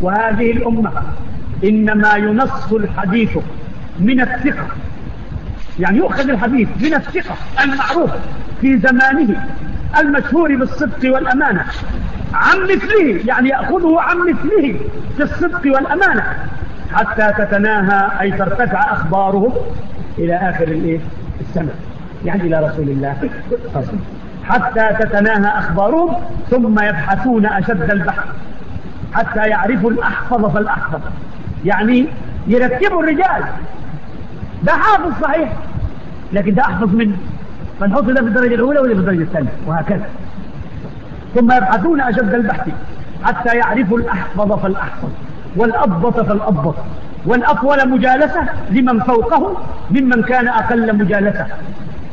وهذه الأمة إنما ينص الحديث من الثقة. يعني يؤخذ الحديث من الثقة المعروف في زمانه المشهور بالصدق والأمانة. عن مثله يعني يأخذه عن مثله في الصدق والأمانة. حتى تتناهى أي ترتفع أخبارهم إلى آخر الإيه؟ السنة. يعني إلى رسول الله. حتى تتناهى أخبارهم ثم يبحثون أشد البحث. حتى يعرفوا الأحفظ فالأحفظ. يعني يرتبوا الرجال. ده حافظ صحيح لكن ده أحفظ منه. فنحط ده في الدرجة الأولى وده في الدرجة الثانية؟ وهكذا. ثم يبحثون أشد البحث حتى يعرفوا الأحفظ فالأحفظ. والأضبط فالأضبط والأطول مجالسة لمن فوقه ممن كان أقل مجالسة.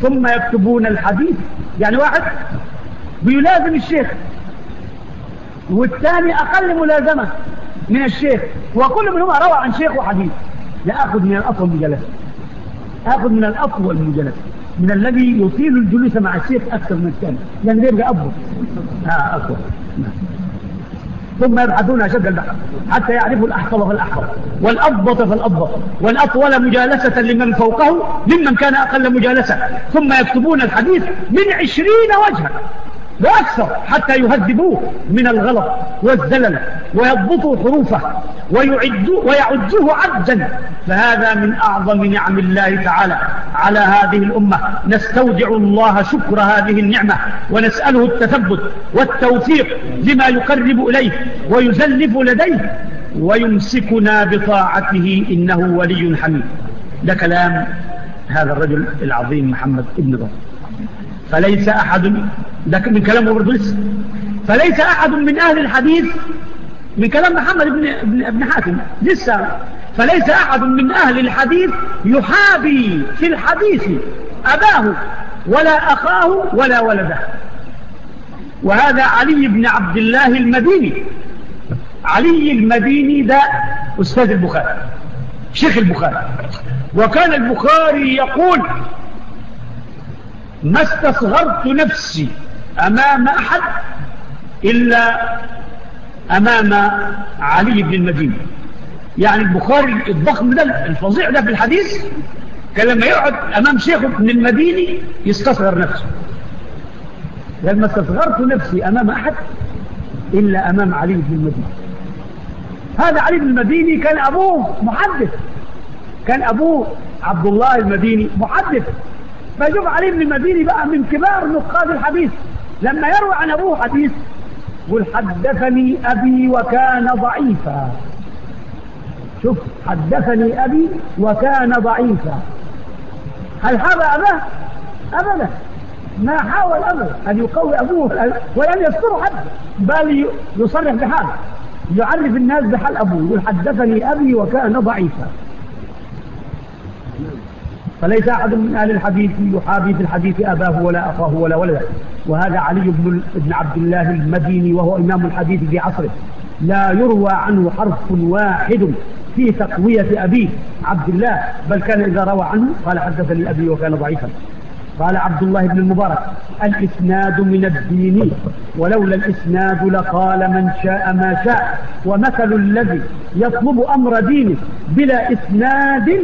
ثم يكتبون الحديث. يعني واحد بيلازم الشيخ والثاني أقل ملازمة من الشيخ. وكل منهما روى عن شيخ وحديث. لا أخذ من الأطول مجلسة أخذ من الأطول مجلسة من الذي يطيل الجلوس مع الشيخ أكثر من الثاني. يعني لأنه يبقى أبو آه أبو ثم يبحثون أشد البحث حتى يعرفوا الأحقب فالأحقب والأضبط فالأضبط. والأطول مجالسة لمن فوقه ممن كان أقل مجالسة. ثم يكتبون الحديث من عشرين وجهة وأكثر حتى يهذبوه من الغلط والزلل ويضبطوا حروفه ويعدوه عبدا. فهذا من أعظم نعم الله تعالى. على هذه الأمة نستودع الله شكر هذه النعمة ونسأله التثبت والتوفيق لما يقرب إليه ويزلف لديه ويمسكنا بطاعته إنه ولي حميد. ده كلام هذا الرجل العظيم محمد ابن ضر فليس أحد ده من كلام روبرت ويس فليس أحد من أهل الحديث من كلام محمد بن, بن, بن حاتم. لسه. فليس أحد من أهل الحديث يحابي في الحديث أباه ولا أخاه ولا ولده. وهذا علي بن عبد الله المديني. علي المديني ده أستاذ البخاري. شيخ البخاري. وكان البخاري يقول ما استصغرت نفسي أمام أحد إلا أمام علي بن المدينة يعني البخاري الضخم ده الفظيع ده في الحديث كان لما يقعد أمام شيخه ابن المديني يستصغر نفسه. لما استصغرت نفسي أمام أحد إلا أمام علي بن المديني. هذا علي بن المديني كان أبوه محدث. كان أبوه عبد الله المديني محدث. فشوف علي بن المديني بقى من كبار نقاد الحديث. لما يروي عن أبوه حديث يقول حدثني أبي وكان ضعيفا. شوف حدثني أبي وكان ضعيفا. هل هذا أباه؟ أبدا. ما حاول أبدا أن يقوي أبوه ولم يذكره حد بل يصرح بحاله يعرف الناس بحال أبوه يقول حدثني أبي وكان ضعيفا. فليس أحد من أهل الحديث يحابي في الحديث أباه ولا أخاه ولا ولده. وهذا علي بن, بن عبد الله المديني وهو إمام الحديث في عصره. لا يروى عنه حرف واحد في تقوية أبيه عبد الله. بل كان إذا روى عنه قال حدثني أبي وكان ضعيفا. قال عبد الله بن المبارك الإسناد من الدين. ولولا الإسناد لقال من شاء ما شاء. ومثل الذي يطلب أمر دينه بلا إسناد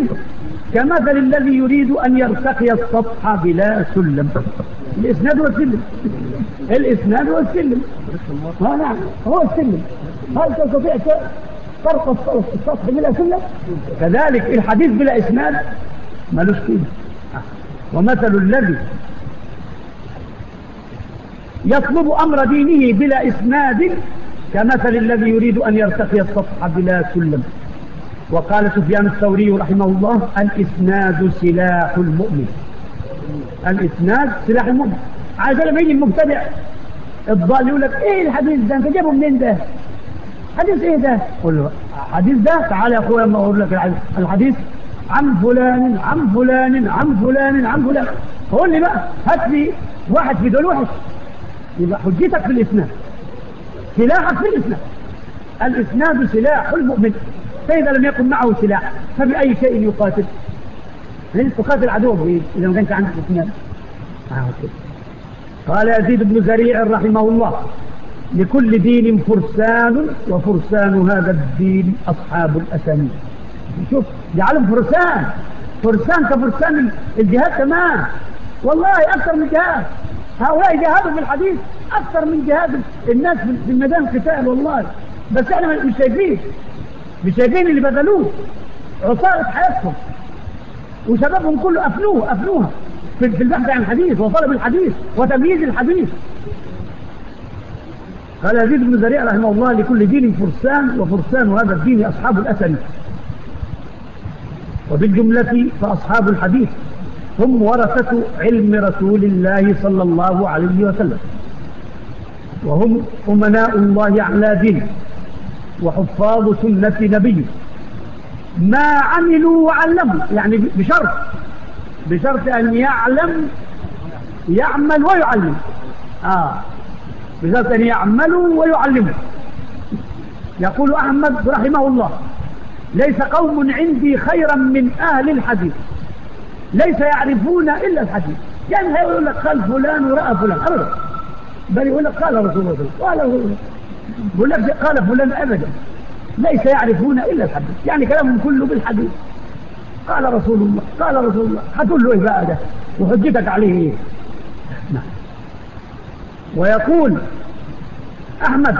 كمثل الذي يريد أن يرتقي السطح بلا سلم. الإسناد والسلم الإسناد والسلم ما نعم هو السلم. هل تستطيع ترقى السطح بلا سلم؟ كذلك الحديث بلا إسناد ملوش قيمة. ومثل الذي يطلب أمر دينه بلا إسناد كمثل الذي يريد أن يرتقي السطح بلا سلم. وقال سفيان الثوري رحمه الله الإسناد سلاح المؤمن. الإسناد سلاح المؤمن. عايز لما يجي المبتدع الضال يقول لك إيه الحديث ده؟ أنت جايبه منين ده؟ حديث إيه ده؟ قول له حديث ده؟ تعالى يا أخويا اما أقول لك الحديث. عن فلان عن فلان عن فلان عن فلان. قول لي بقى هات لي واحد في دول وحش يبقى حجتك في الإسناد. سلاحك في الإسناد. الإسناد سلاح المؤمن. فإذا لم يكن معه سلاح فبأي شيء يقاتل؟ هل تقاتل عدوه إذا ما كانش عندك سلاح قال يزيد بن زريع رحمه الله لكل دين فرسان وفرسان هذا الدين أصحاب الأسامي شوف جعلهم فرسان. فرسان كفرسان الجهاد تمام. والله أكثر من جهاد. هؤلاء جهادهم في الحديث أكثر من جهاد الناس في الميدان قتال والله. بس إحنا مش شايفين. مش شايفين اللي بذلوه. عصارة حياتهم. وشبابهم كله أفنوه أفنوها. في البحث عن الحديث وطلب الحديث وتمييز الحديث. قال يزيد بن زريع رحمه الله لكل دين فرسان وفرسان هذا الدين أصحاب الأثر. وبالجملة فأصحاب الحديث هم ورثة علم رسول الله صلى الله عليه وسلم. وهم أمناء الله على دينه. وحفاظ سنة نبيه ما عملوا وعلموا. يعني بشرط. بشرط أن يعلم يعمل ويعلم. آه. بشرط أن يعملوا ويعلموا. يقول أحمد رحمه الله ليس قوم عندي خيرا من أهل الحديث. ليس يعرفون إلا الحديث. يعني هيقول لك قال فلان ورأى فلان. أبدا. بل يقول لك قال رسول الله قال رسول الله. فلان قال فلان أبدا. ليس يعرفون إلا الحديث. يعني كلامهم كله بالحديث. قال رسول الله قال رسول الله هتقول له إيه بقى ده وحجتك عليه. إيه ويقول أحمد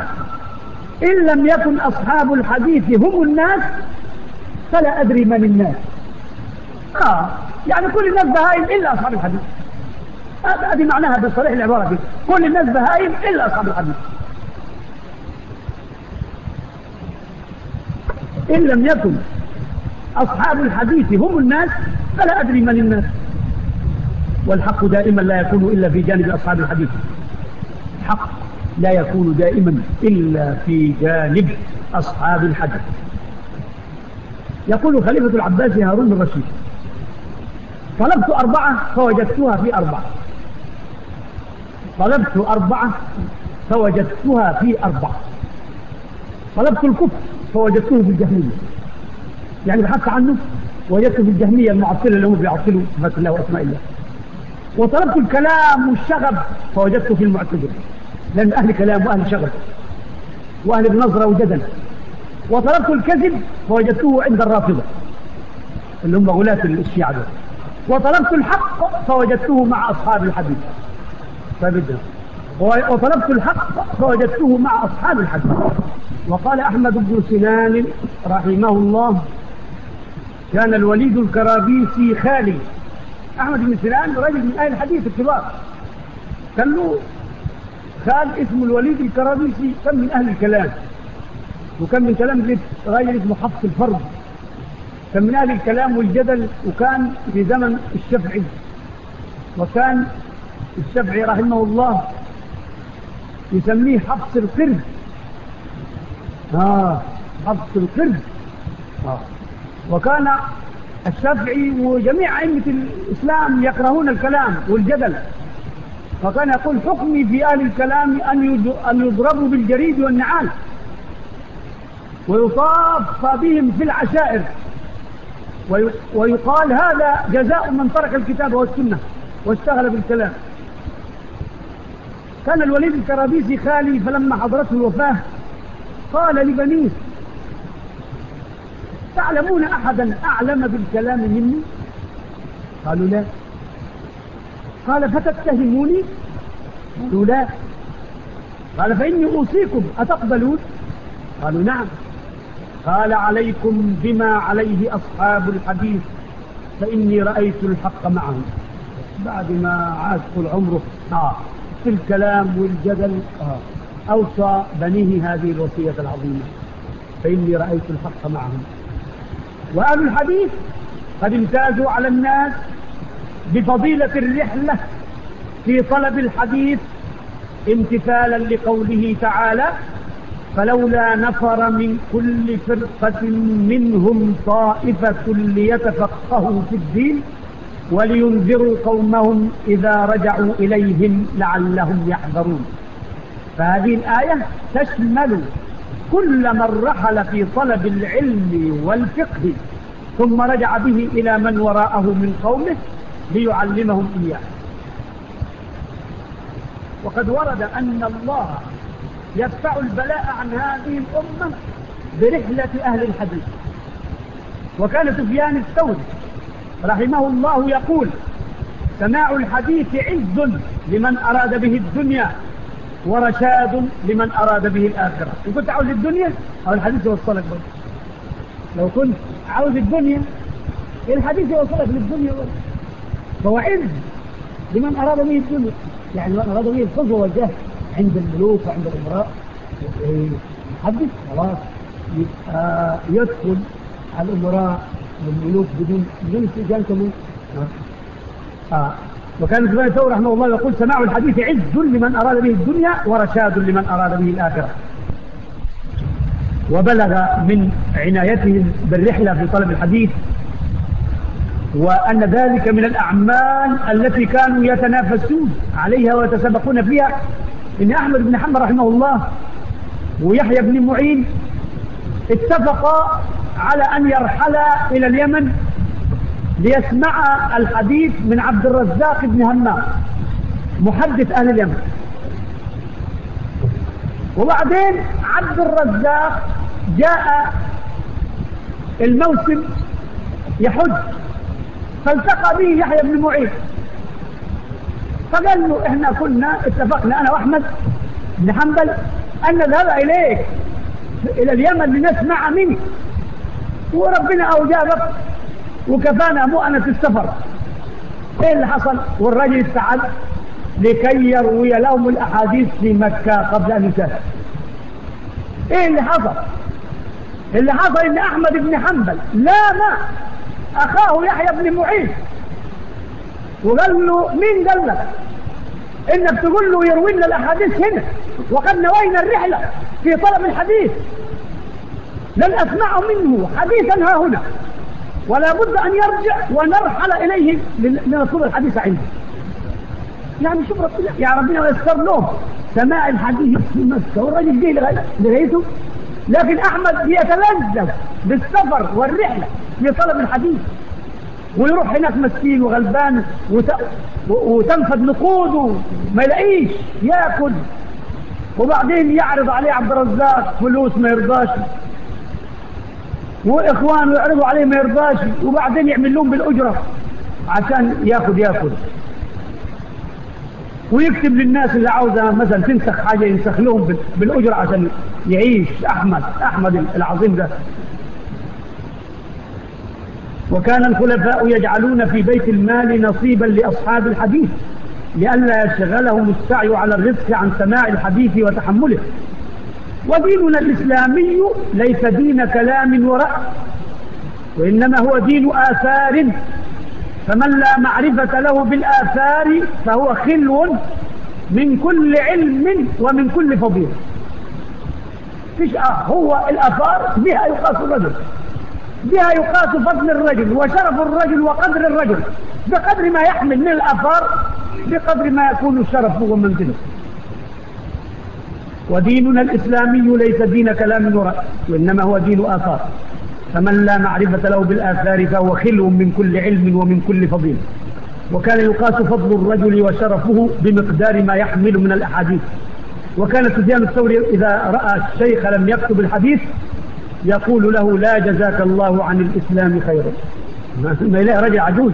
إن لم يكن أصحاب الحديث هم الناس فلا أدري من الناس. آه. يعني كل الناس بهائم إلا أصحاب الحديث. هذه معناها بالصريح العبارة دي. كل الناس بهائم إلا أصحاب الحديث. إن لم يكن. أصحاب الحديث هم الناس فلا أدري من الناس. والحق دائما لا يكون إلا في جانب أصحاب الحديث. الحق لا يكون دائما إلا في جانب أصحاب الحديث. يقول خليفة العباس هارون الرشيد طلبت أربعة فوجدتها في أربعة. طلبت أربعة فوجدتها في أربعة. طلبت الكفر فوجدته في الجهمية. يعني بحثت عنه وجدته في الجهمية المعطلة اللي هم بيعطلوا صفات الله وأسماء الله. وطلبت الكلام والشغب فوجدته في المعتزلة. لأن أهل كلام وأهل شغب وأهل بنظرة وجدل. وطلبت الكذب فوجدته عند الرافضة اللي هم غلاة الشيعة وطلبت الحق فوجدته مع أصحاب الحديث. طيب فبدأ وطلبت الحق فوجدته مع أصحاب الحديث. وقال أحمد بن سنان رحمه الله كان الوليد الكرابيسي خالي. أحمد بن سنان رجل من أهل الحديث الكبار. كان له خال اسم الوليد الكرابيسي كان من أهل الكلام؟ وكان من كلام غير اسمه حفص الفرد. كان من أهل الكلام والجدل وكان في زمن الشافعي وكان الشافعي رحمه الله يسميه حفص القرد حبس القرد آه. وكان الشافعي وجميع أئمة الإسلام يكرهون الكلام والجدل. فكان يقول حكمي في أهل الكلام أن يضربوا بالجريد والنعال. ويطاف بهم في العشائر. ويقال هذا جزاء من ترك الكتاب والسنة واشتغل بالكلام. كان الوليد الكرابيسي خالي فلما حضرته الوفاة قال لبنيه تعلمون أحدا أعلم بالكلام مني؟ قالوا لا. قال فتتهموني؟ قالوا لا. قال فإني أوصيكم أتقبلون؟ قالوا نعم. قال عليكم بما عليه أصحاب الحديث فإني رأيت الحق معهم. بعد ما عاد العمر آه في الكلام والجدل آه. أوصى بنيه هذه الوصية العظيمة. فإني رأيت الحق معهم. وأهل الحديث قد امتازوا على الناس بفضيلة الرحلة في طلب الحديث امتثالا لقوله تعالى فلولا نفر من كل فرقة منهم طائفة ليتفقهوا في الدين ولينذروا قومهم إذا رجعوا إليهم لعلهم يحذرون. فهذه الآية تشمل كل من رحل في طلب العلم والفقه ثم رجع به إلى من وراءه من قومه ليعلمهم إياه. وقد ورد أن الله يدفع البلاء عن هذه الأمة برحلة أهل الحديث. وكان سفيان الثوري رحمه الله يقول سماع الحديث عز لمن أراد به الدنيا ورشاد لمن أراد به الآخرة. إن كنت عاوز الدنيا أو الحديث يوصلك بل لو كنت عاوز الدنيا إيه الحديث يوصلك للدنيا بل فهو لمن أراد به الدنيا. يعني من أراد به الفضل والجهل عند الملوك وعند الأمراء. حدث خلاص يبقى يدخل الأمراء والملوك بدون بدون استئذان كمان نعم. آه. وكان سفيان الثوري رحمه الله يقول سماع الحديث عز لمن أراد به الدنيا ورشاد لمن أراد به الآخرة. وبلغ من عنايتهم بالرحلة في طلب الحديث وأن ذلك من الأعمال التي كانوا يتنافسون عليها ويتسابقون فيها. إن أحمد بن حمد رحمه الله ويحيى بن معين اتفقا على أن يرحل إلى اليمن ليسمع الحديث من عبد الرزاق بن همام محدث أهل اليمن. وبعدين عبد الرزاق جاء الموسم يحج فالتقى به يحيى بن معيد فقال له إحنا كنا اتفقنا أنا وأحمد بن حنبل أن نذهب إليك إلى اليمن لنسمع منك. وربنا أوجابك. وكفانا مؤنة السفر. إيه اللي حصل؟ والراجل استعد لكي يروي لهم الأحاديث في مكة قبل أن يسافر. إيه اللي حصل؟ اللي حصل إن أحمد بن حنبل لا ما أخاه يحيى بن معين. وقال له مين قال لك؟ إنك تقول له يروي لنا الأحاديث هنا وقد نوينا الرحلة في طلب الحديث. لن اسمع منه حديثا ها هنا. ولا بد أن يرجع ونرحل إليه من أصول الحديث عنده يعني شوف ربنا يا ربنا يسر له سماع الحديث في مكة والراجل جه لغايته. لكن أحمد بيتلذذ بالسفر والرحلة لطلب الحديث. ويروح هناك مسكين وغلبان وت... وتنفذ نقوده. ما يلاقيش. يأكل. وبعدين يعرض عليه عبد الرزاق فلوس ما يرضاش. واخوان يعرضوا عليه ما يرضاش وبعدين يعمل لهم بالأجرة عشان ياخذ ياخذ. ويكتب للناس اللي عاوزة مثلا تنسخ حاجة ينسخ لهم بالأجرة عشان يعيش. أحمد أحمد العظيم ده. وكان الخلفاء يجعلون في بيت المال نصيبا لأصحاب الحديث لئلا يشغلهم السعي على الرزق عن سماع الحديث وتحمله. وديننا الإسلامي ليس دين كلام ورأي وإنما هو دين آثار. فمن لا معرفة له بالآثار فهو خلو من كل علم ومن كل فضيلة. فيش آه، هو الآثار بها يقاس الرجل. بها يقاس فضل الرجل وشرف الرجل وقدر الرجل. بقدر ما يحمل من الآثار بقدر ما يكون شرفه ومنزله وديننا الإسلامي ليس دين كلام ورأس وإنما هو دين آثار. فمن لا معرفة له بالآثار فهو خلو من كل علم ومن كل فضيل. وكان يقاس فضل الرجل وشرفه بمقدار ما يحمل من الأحاديث. وكان سفيان الثوري إذا رأى الشيخ لم يكتب الحديث يقول له لا جزاك الله عن الإسلام خيرا. ما إليه رجل عجوز.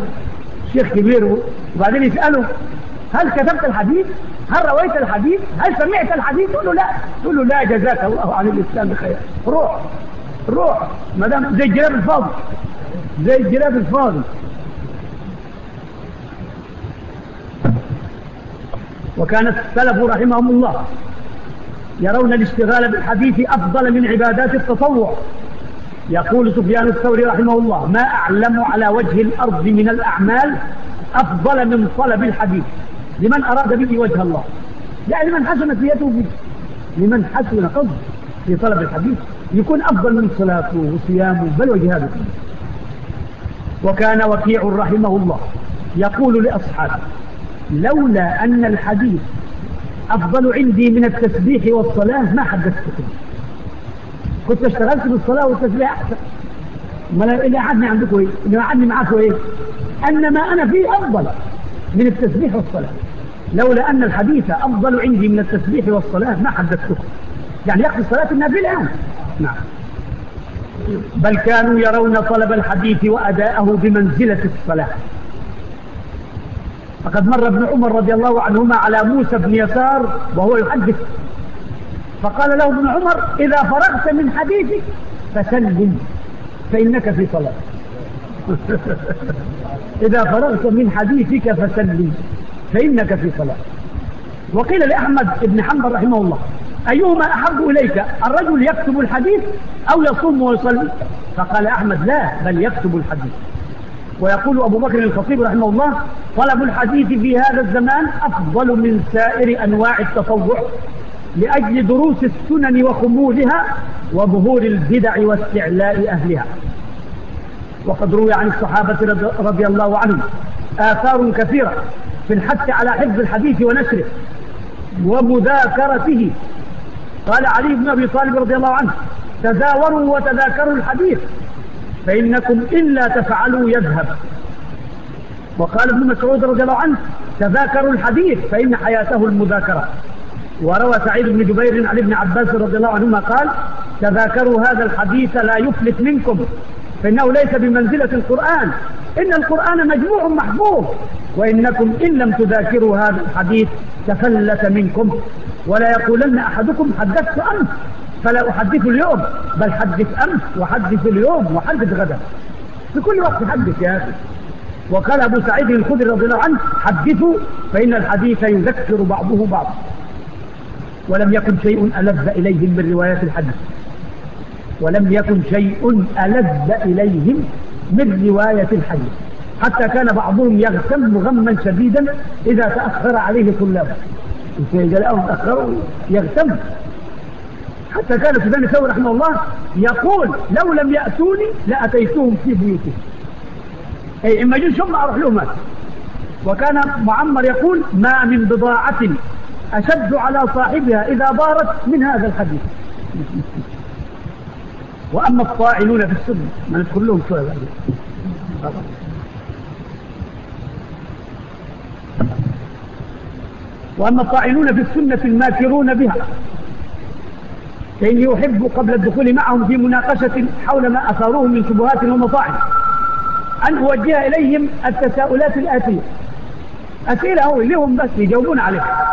شيخ كبير وبعدين يسأله. هل كتبت الحديث؟ هل رويت الحديث؟ هل سمعت الحديث؟ تقول له لا. تقول له لا جزاك الله عن الإسلام بخير. روح روح. مدام زي الجلاب الفاضي. زي الجلاب الفاضي. وكان السلف رحمهم الله يرون الاشتغال بالحديث أفضل من عبادات التطوع. يقول سفيان الثوري رحمه الله ما أعلم على وجه الأرض من الأعمال أفضل من طلب الحديث. لمن أراد به وجه الله. لا لمن حسنت نيته به. لمن حسن قصده في طلب الحديث. يكون أفضل من صلاته وصيامه بل وجهاده. وكان وكيع رحمه الله. يقول لأصحابه لولا أن الحديث أفضل عندي من التسبيح والصلاة ما حدثتكم كنت اشتغلت بالصلاة والتسبيح أحسن ما اللي قعدني عندكم إيه اللي قعدني معاكم إيه أن ما أنا فيه أفضل من التسبيح والصلاة. لولا أن الحديث أفضل عندي من التسبيح والصلاة ما حدثته. يعني يقضي صلاة النبي الآن. نعم. بل كانوا يرون طلب الحديث وأداءه بمنزلة الصلاة. فقد مر ابن عمر رضي الله عنهما على موسى بن يسار وهو يحدث. فقال له ابن عمر إذا فرغت من حديثك فسلم فإنك في صلاة. إذا فرغت من حديثك فسلم. فإنك في صلاة. وقيل لأحمد بن حنبل رحمه الله أيهما أحب إليك؟ الرجل يكتب الحديث أو يصوم ويصلي؟ فقال أحمد لا بل يكتب الحديث. ويقول أبو بكر الخطيب رحمه الله طلب الحديث في هذا الزمان أفضل من سائر أنواع التطوع لأجل دروس السنن وخمولها وظهور البدع واستعلاء أهلها. وقد روي عن الصحابة رضي الله عنهم آثار كثيرة في الحث على حفظ الحديث ونشره ومذاكرته. قال علي بن أبي طالب رضي الله عنه تزاوروا وتذاكروا الحديث فإنكم إلا تفعلوا يذهب. وقال ابن مسعود رضي الله عنه تذاكروا الحديث فإن حياته المذاكرة. وروى سعيد بن جبير عن ابن عباس رضي الله عنهما قال تذاكروا هذا الحديث لا يفلت منكم فإنه ليس بمنزلة القرآن. إن القرآن مجموع محفوظ. وإنكم إن لم تذاكروا هذا الحديث تفلت منكم ولا يقولن أحدكم حدثت أمس فلا أحدث اليوم بل حدث أمس وحدث اليوم وحدث غدا. في كل وقت حدث يا أخي. وقال أبو سعيد الخدري رضي الله عنه حدثوا فإن الحديث يذكر بعضه بعض ولم يكن شيء ألذ إليهم من روايات الحديث. ولم يكن شيء ألذ إليهم من رواية الحديث. حتى كان بعضهم يغتم غما شديدا إذا تأخر عليه طلابه إذا لقاهم تأخروا يغتم. حتى كان سفيان الثوري رحمه الله يقول لو لم يأتوني لأتيتهم في بيوتهم أي إما جيش هم أروح لهم. وكان معمر يقول ما من بضاعة أشد على صاحبها إذا بارت من هذا الحديث. وأما الطاعنون في السن ما ندخل لهم شوية بعد وأما الطائلون في السنة الماكرون بها فإني أحب قبل الدخول معهم في مناقشة حول ما أثاروه من شبهات ومطاعم أن أوجه إليهم التساؤلات الآتية. أسئلة هو لهم بس يجاوبون عليها.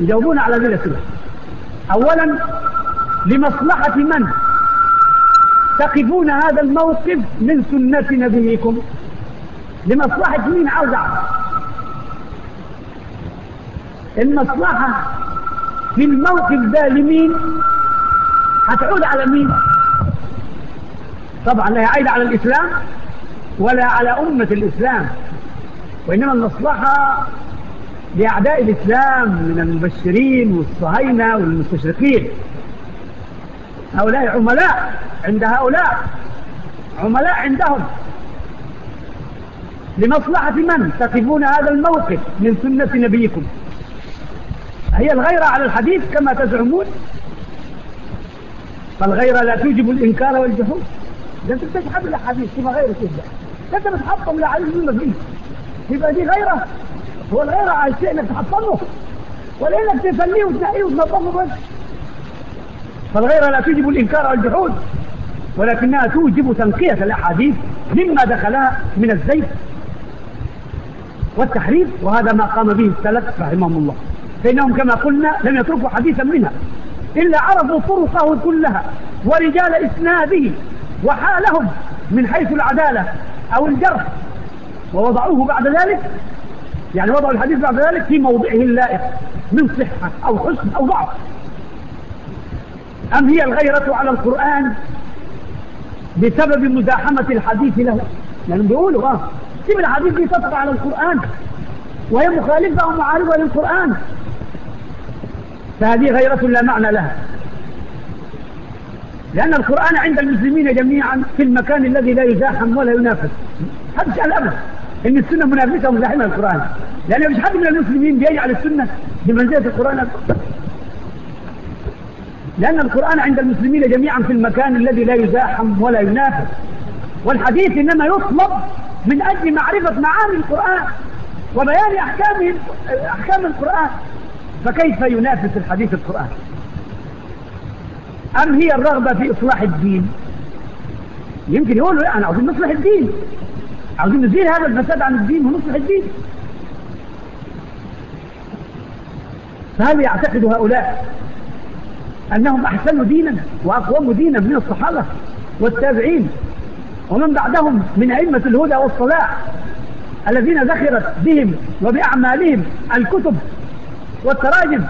يجاوبون على ذلك الأسئلة. أولا لمصلحة من؟ تقفون هذا الموقف من سنة نبيكم. لمصلحة مين عاوز أعرف المصلحة في الموقف ده لمين هتعود على مين؟ طبعا لا يعيد على الإسلام ولا على أمة الإسلام. وإنما المصلحة لأعداء الإسلام من المبشرين والصهاينة والمستشرقين. هؤلاء عملاء عند هؤلاء عملاء عندهم. لمصلحة من؟ تقفون هذا الموقف من سنة نبيكم. هي الغيرة على الحديث كما تزعمون فالغيرة لا توجب الإنكار والجحود لا تتحب الأحاديث كما غيرة إذا لا تتحطم لعلم فيه يبقى دي غيرة. هو الغيرة على الشيء إنك تحطمه. ولا انك تفنيه وتنقيه وتنظفه بس. فالغيرة لا توجب الإنكار والجحود ولكنها توجب تنقية الأحاديث مما دخلها من الزيت والتحريف وهذا ما قام به السلف رحمهم الله. فإنهم كما قلنا لم يتركوا حديثا منها إلا عرضوا طرقه كلها ورجال إسناده وحالهم من حيث العدالة أو الجرح ووضعوه بعد ذلك يعني وضعوا الحديث بعد ذلك في موضعه اللائق من صحة أو حسن أو ضعف. أم هي الغيرة على القرآن بسبب مزاحمة الحديث له؟ لأنهم بيقولوا آه سيب الحديث دي تطبع على القرآن وهي مخالفة ومعارضة للقرآن. فهذه غيرة لا معنى لها. لأن القرآن عند المسلمين جميعا في المكان الذي لا يزاحم ولا ينافس. حدش على الأمر. إن السنة منافسة ومزاحمة القرآن. لأن مش حد من المسلمين بيجعل السنة بمنزلة القرآن. لأن القرآن عند المسلمين جميعا في المكان الذي لا يزاحم ولا ينافس. والحديث إنما يطلب من أجل معرفة معاني القرآن وبيان أحكام القرآن. فكيف ينافس الحديث القرآن؟ أم هي الرغبة في إصلاح الدين؟ يمكن يقولوا لا أنا عاوزين نصلح الدين. عاوزين نزيل هذا الفساد عن الدين ونصلح الدين. فهل يعتقد هؤلاء أنهم أحسنوا دينا وأقوموا دينا من الصحابة والتابعين؟ ومن بعدهم من أئمة الهدى والصلاح الذين ذخرت بهم وبأعمالهم الكتب والتراجم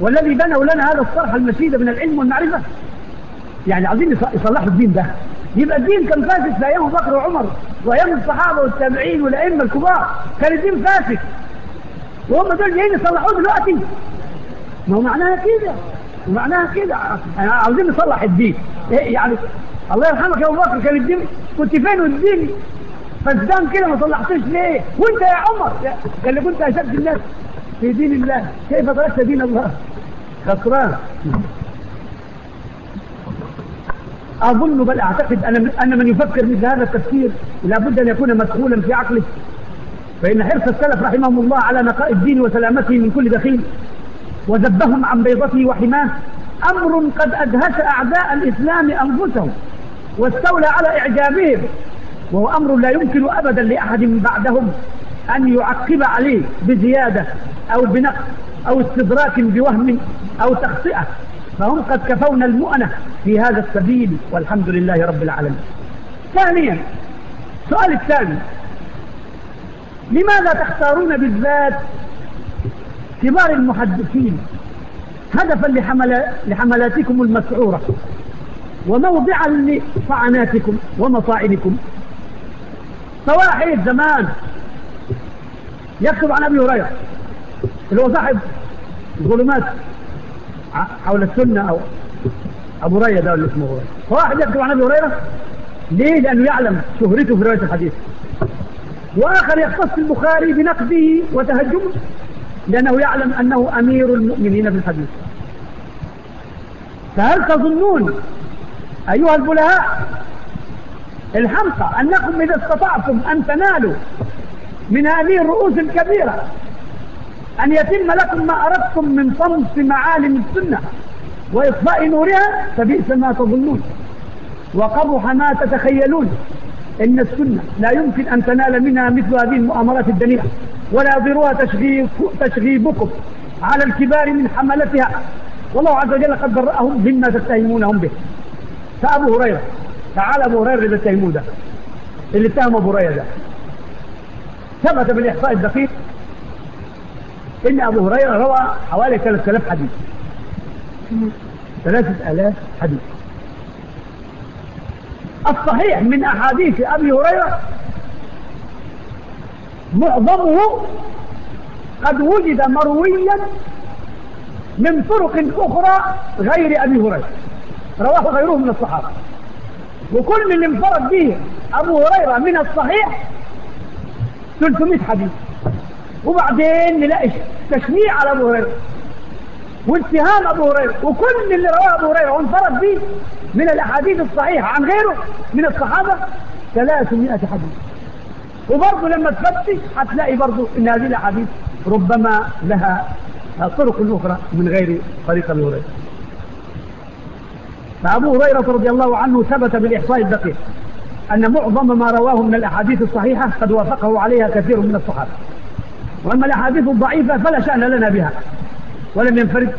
والذي بنوا لنا هذا الصرح المسيد من العلم والمعرفة. يعني عظيم يصلحوا الدين ده. يبقى الدين كان فاسد في أيام بكر وعمر وأيام الصحابة والتابعين والأئمة الكبار. كان الدين فاسد. وهم دول جايين يصلحوه دلوقتي. ما هو معناها كده. معناها كده. يعني عاوزين نصلح الدين. إيه يعني؟ الله يرحمك يا أبو بكر. كان الدين كنت فين والدين؟ فسدان كده ما صلحتوش ليه؟ وأنت يا عمر اللي كنت أشد الناس. في دين الله. كيف تركت دين الله؟ خسران. أظن بل أعتقد أن من يفكر مثل هذا التفكير لابد أن يكون مدخولا في عقله. فإن حرص السلف رحمهم الله على نقاء الدين وسلامته من كل دخيل وذبهم عن بيضته وحماه أمر قد أدهش أعداء الإسلام أنفسهم واستولى على إعجابهم وهو أمر لا يمكن أبدا لأحد بعدهم. أن يعقب عليه بزيادة أو بنقص أو استدراك بوهم أو تخطئة. فهم قد كفونا المؤنة في هذا السبيل والحمد لله رب العالمين. ثانيا السؤال الثاني. لماذا تختارون بالذات كبار المحدثين هدفا لحمل لحملاتكم المسعورة وموضعا لطعناتكم ومصائلكم فواحد زمان يكتب عن أبي هريرة. اللي هو صاحب ظلمات حول السنة أو أبو هريرة ده اللي اسمه هريرة واحد يكتب عن أبي هريرة ليه؟ لأنه يعلم شهرته في رواية الحديث. وآخر يختص البخاري بنقده وتهجمه لأنه يعلم أنه أمير المؤمنين في الحديث. فهل تظنون أيها البلهاء الحمقى أنكم إذا استطعتم أن تنالوا من هذه الرؤوس الكبيرة. أن يتم لكم ما أردتم من طمس معالم السنة وإطفاء نورها فبئس ما تظنون. وقبح ما تتخيلون. إن السنة لا يمكن أن تنال منها مثل هذه المؤامرات الدنيئة ولا يضرها تشغيبكم على الكبار من حملتها. والله عز وجل قد برأهم مما تتهمونهم به. فأبو هريرة تعال أبو هريرة اللي تتهموه ده. اللي اتهم أبو هريرة ده. ثبت بالإحصاء الدقيق. إن أبو هريرة روى حوالي 3000 حديث. 3000 حديث. الصحيح من أحاديث أبي هريرة معظمه قد وجد مرويا من طرق أخرى غير أبي هريرة. رواه غيره من الصحابة. وكل من انفرد به أبو هريرة من الصحيح 300 حديث. وبعدين نلاقي تشنيع على أبو هريرة واتهام أبو هريرة وكل اللي رواه أبو هريرة وانفرد به من الأحاديث الصحيحة عن غيره من الصحابة 300 حديث. وبرضه لما تفتش هتلاقي برضه إن هذه الأحاديث ربما لها طرق أخرى من غير طريق ابو هريرة. فأبو هريرة رضي الله عنه ثبت بالإحصاء الدقيق. أن معظم ما رواه من الأحاديث الصحيحة قد وافقه عليها كثير من الصحابة. وأما الأحاديث الضعيفة فلا شأن لنا بها. ولم ينفرد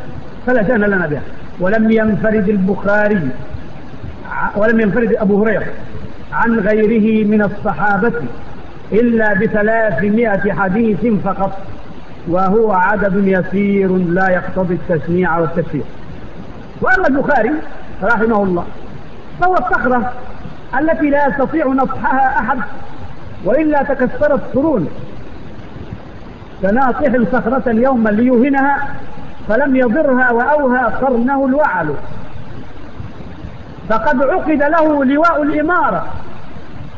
فلا شأن لنا بها. ولم ينفرد البخاري ولم ينفرد أبو هريرة عن غيره من الصحابة إلا بثلاثمائة حديث فقط. وهو عدد يسير لا يقتضي التشنيع والتشفير وأما البخاري رحمه الله فهو الصخرة التي لا يستطيع نصحها أحد وإلا تكسرت قرون فناطح الصخرة اليوم ليهنها فلم يضرها وأوهى قرنه الوعل. فقد عقد له لواء الإمارة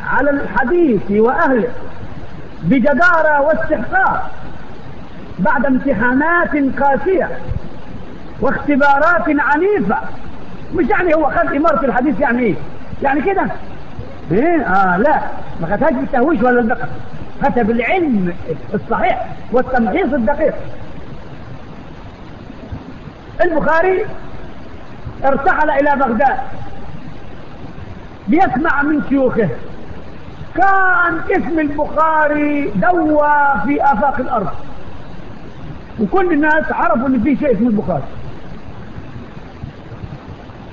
على الحديث وأهله بجدارة واستحقاق بعد امتحانات قاسية واختبارات عنيفة. مش يعني هو خد إمارة الحديث يعني إيه يعني كده. آه لا. ما خدهاش بالتهويش ولا الدقة. خدها بالعلم الصحيح والتمحيص الدقيق. البخاري ارتحل إلى بغداد ليسمع من شيوخه. كان اسم البخاري دوى في آفاق الأرض. وكل الناس عرفوا أن في شيء اسمه البخاري.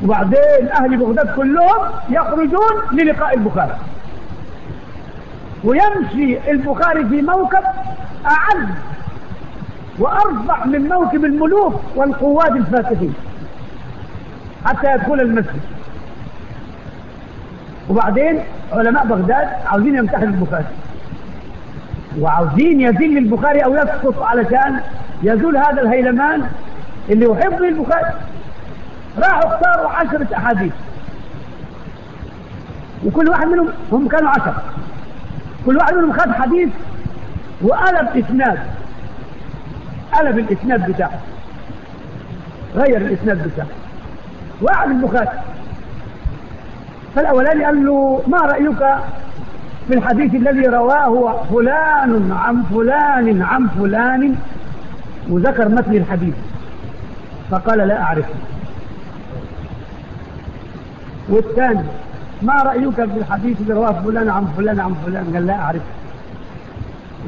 وبعدين أهل بغداد كلهم يخرجون للقاء البخاري. ويمشي البخاري في موكب أعز وأرفع من موكب الملوك والقواد الفاتحين حتى يدخل المسجد. وبعدين علماء بغداد عاوزين يمتحن البخاري. وعاوزين يزل البخاري أو يسقط علشان يزول هذا الهيلمان اللي يحب البخاري. راحوا اختاروا عشرة أحاديث. وكل واحد منهم هم كانوا عشرة. كل واحد منهم خد حديث وقلب إسناد. قلب الإسناد بتاعه. غير الإسناد بتاعه. وقعد البخاري فالأولاني قال له ما رأيك في الحديث الذي رواه فلان عن فلان عن فلان وذكر مثل الحديث؟ فقال لا أعرفه. والثاني ما رأيك في الحديث اللي رواه فلان عن فلان عن فلان؟ قال لا أعرف.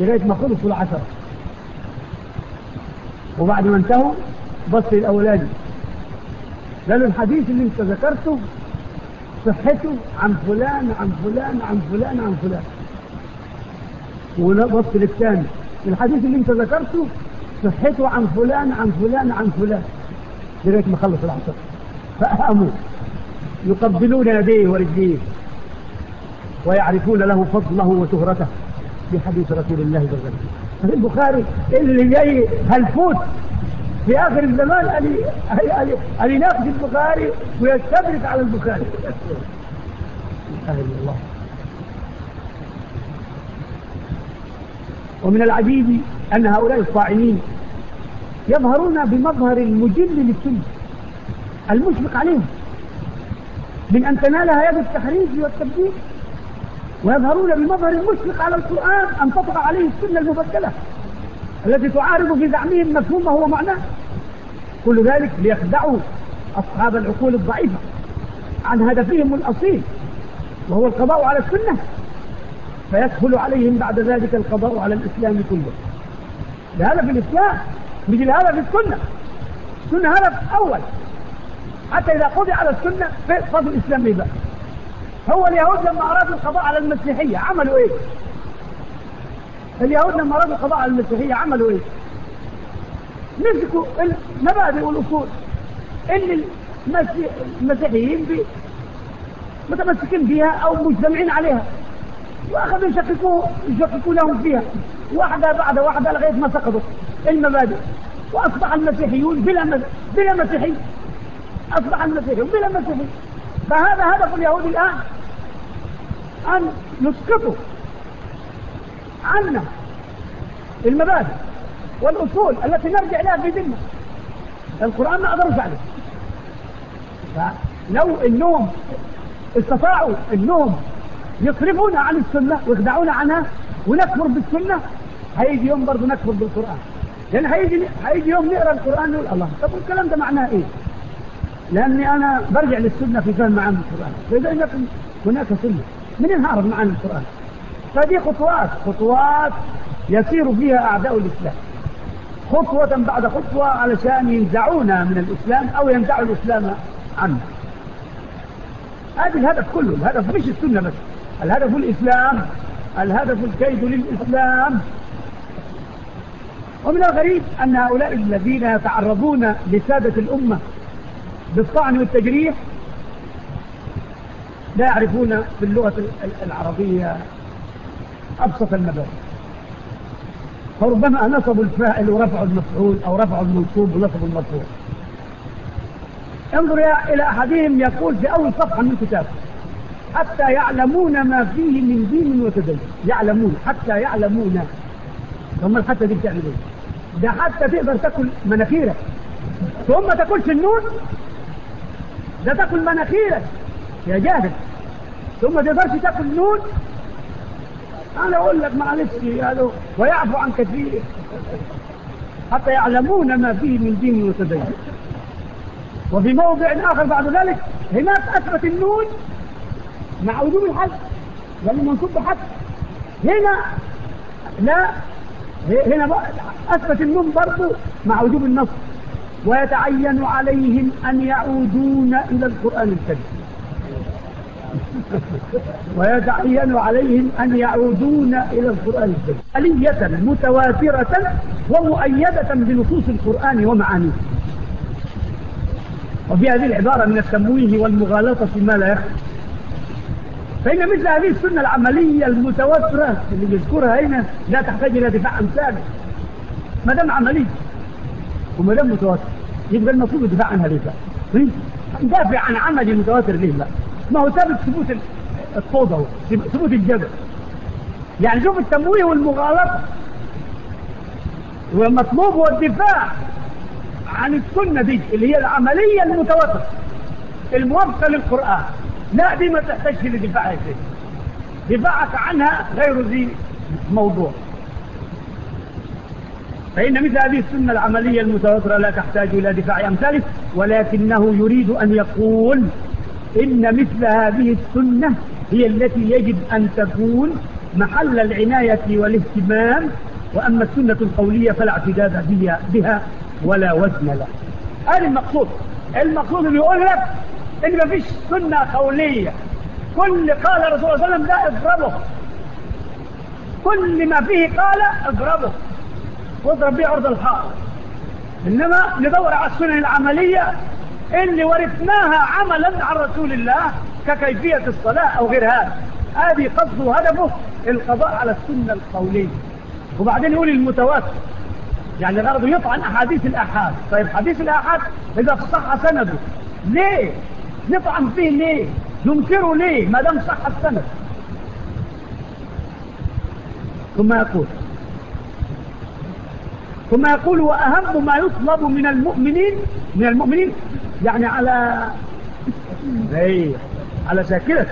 لغاية ما خلصوا العشرة وبعد ما انتهوا بص الأولاني لأن الحديث اللي انت ذكرته صحته عن فلان عن فلان عن فلان عن فلان. وبص للثاني الحديث اللي انت ذكرته صحته عن فلان عن فلان عن فلان. لغاية ما خلص العشرة فأهموا يقبلون يديه ورجليه ويعرفون له فضله وشهرته بحديث رسول الله صلى الله عليه وسلم. في البخاري اللي جاي هلفوت في آخر الزمان أن يناقش البخاري ويستدرك على البخاري. أهل الله ومن العجيب أن هؤلاء الطاعنين يظهرون بمظهر المجل للسنة المشفق عليهم. من أن تنالها يد التحريف والتبديل. ويظهرون بمظهر مشفق على القرآن أن تطغى عليه السنة المبدلة التي تعارض في زعمهم مفهومه ومعناه كل ذلك ليخدعوا أصحاب العقول الضعيفة عن هدفهم الأصيل وهو القضاء على السنة. فيسهل عليهم بعد ذلك القضاء على الإسلام كله. الهدف الإسلام مجل هذا في السنة. السنة هدف أول. حتى إذا قضي على السنة فصل الإسلام ليه هو اليهود لما أرادوا القضاء على المسيحية عملوا إيه؟ اليهود لما أرادوا القضاء على المسيحية عملوا إيه؟ مسكوا المبادئ والأصول اللي المسيحيين بي متمسكين بيها أو مجتمعين عليها. وأخذوا يشككوا يشككوا لهم فيها. واحدة بعد واحدة لغاية ما سقطوا المبادئ. وأصبح المسيحيون بلا, بلا مسيحي أصبح المسيح بلا المسيحي فهذا هدف اليهود الآن أن يسقطوا عنا المبادئ والأصول التي نرجع لها في ديننا القرآن ما أدرس عليه فلو أنهم استطاعوا أنهم يصرفونا عن السنة ويخدعونا عنها ونكفر بالسنة هيجي يوم برضه نكفر بالقرآن لأن هيجي, هيجي يوم نقرأ القرآن نقول الله طب الكلام ده معناه إيه لأني أنا برجع للسنة في فهم معاني القرآن. فإذا لكم هناك سنة من الهرب معاني القرآن؟ فدي خطوات خطوات يسير فيها أعداء الإسلام. خطوة بعد خطوة علشان ينزعونا من الإسلام أو ينزعوا الإسلام عنا. هذا الهدف كله الهدف مش السنة بس الهدف الإسلام الهدف الكيد للإسلام. ومن الغريب أن هؤلاء الذين يتعرضون لسادة الأمة بالطعن والتجريح. لا يعرفون باللغة العربية أبسط المبادئ فربما نصبوا الفاعل ورفعوا المفعول أو رفعوا المنصوب ونصبوا المرفوع انظر إلى أحدهم يقول في أول صفحة من كتابه حتى يعلمون ما فيه من دين وتدين. يعلمون حتى يعلمون. ثم حتى دي بتعمل إيه؟ ده حتى تقدر تاكل مناخيرك. ثم تاكلش النون لا تأكل مناخيرك. يا جاهل ثم تقدرش تأكل نون أنا أقول لك معلش قالوا ويعفو عن كثير. حتى يعلمون ما فيه من دين وتدين وفي موضع آخر بعد ذلك هناك أثبت النون مع وجوب الحد لأنه يعني منصوب بحد هنا لا هنا أثبت النون برضه مع وجوب النصر ويتعين عليهم أن يعودون إلى القرآن الكريم. ويتعين عليهم أن يعودون إلى القرآن الكريم. آلية متواترة ومؤيدة بنصوص القرآن ومعانيه. وفي هذه العبارة من التمويه والمغالطة فيما لا يخفى. فإن مثل هذه السنة العملية المتوفرة اللي يذكرها هنا لا تحتاج إلى دفاع أمثال ما دام ومدام وما دام يبقى المطلوب الدفاع عنها ليه بقى ندافع عن عمل المتواتر ليه بقى ما هو ثابت ثبوت الفوضى ثبوت الجبل يعني شوف التمويه والمغالطة. والمطلوب هو الدفاع عن السنة دي اللي هي العملية المتواترة. الموافقة للقرآن. لا دي ما تحتاجش لدفاعها دفاعك عنها غير ذي موضوع. فإن مثل هذه السنة العملية المتواترة لا تحتاج إلى دفاع أمثاله ولكنه يريد أن يقول إن مثل هذه السنة هي التي يجب أن تكون محل العناية والاهتمام وأما السنة القولية فلا اعتداد بها ولا وزن لها. هذا المقصود. المقصود بيقول لك إن ما فيش سنة قولية. كل قال رسول الله صلى الله عليه وسلم ده اضربه كل ما فيه قال اضربه واضرب بيه عرض الحائط إنما ندور على السنن العملية اللي ورثناها عملا عن رسول الله ككيفية الصلاة أو غير هذا. هذه قصده هدفه القضاء على السنة القولية. وبعدين يقول المتواتر. يعني غرضه يطعن أحاديث الأحاد. طيب حديث الأحاد إذا صح سنده. ليه؟ نطعن فيه ليه؟ ننكره ليه؟ ما دام صح السند. ثم يقول ثم يقول وأهم ما يطلب من المؤمنين من المؤمنين يعني على أي على شاكرة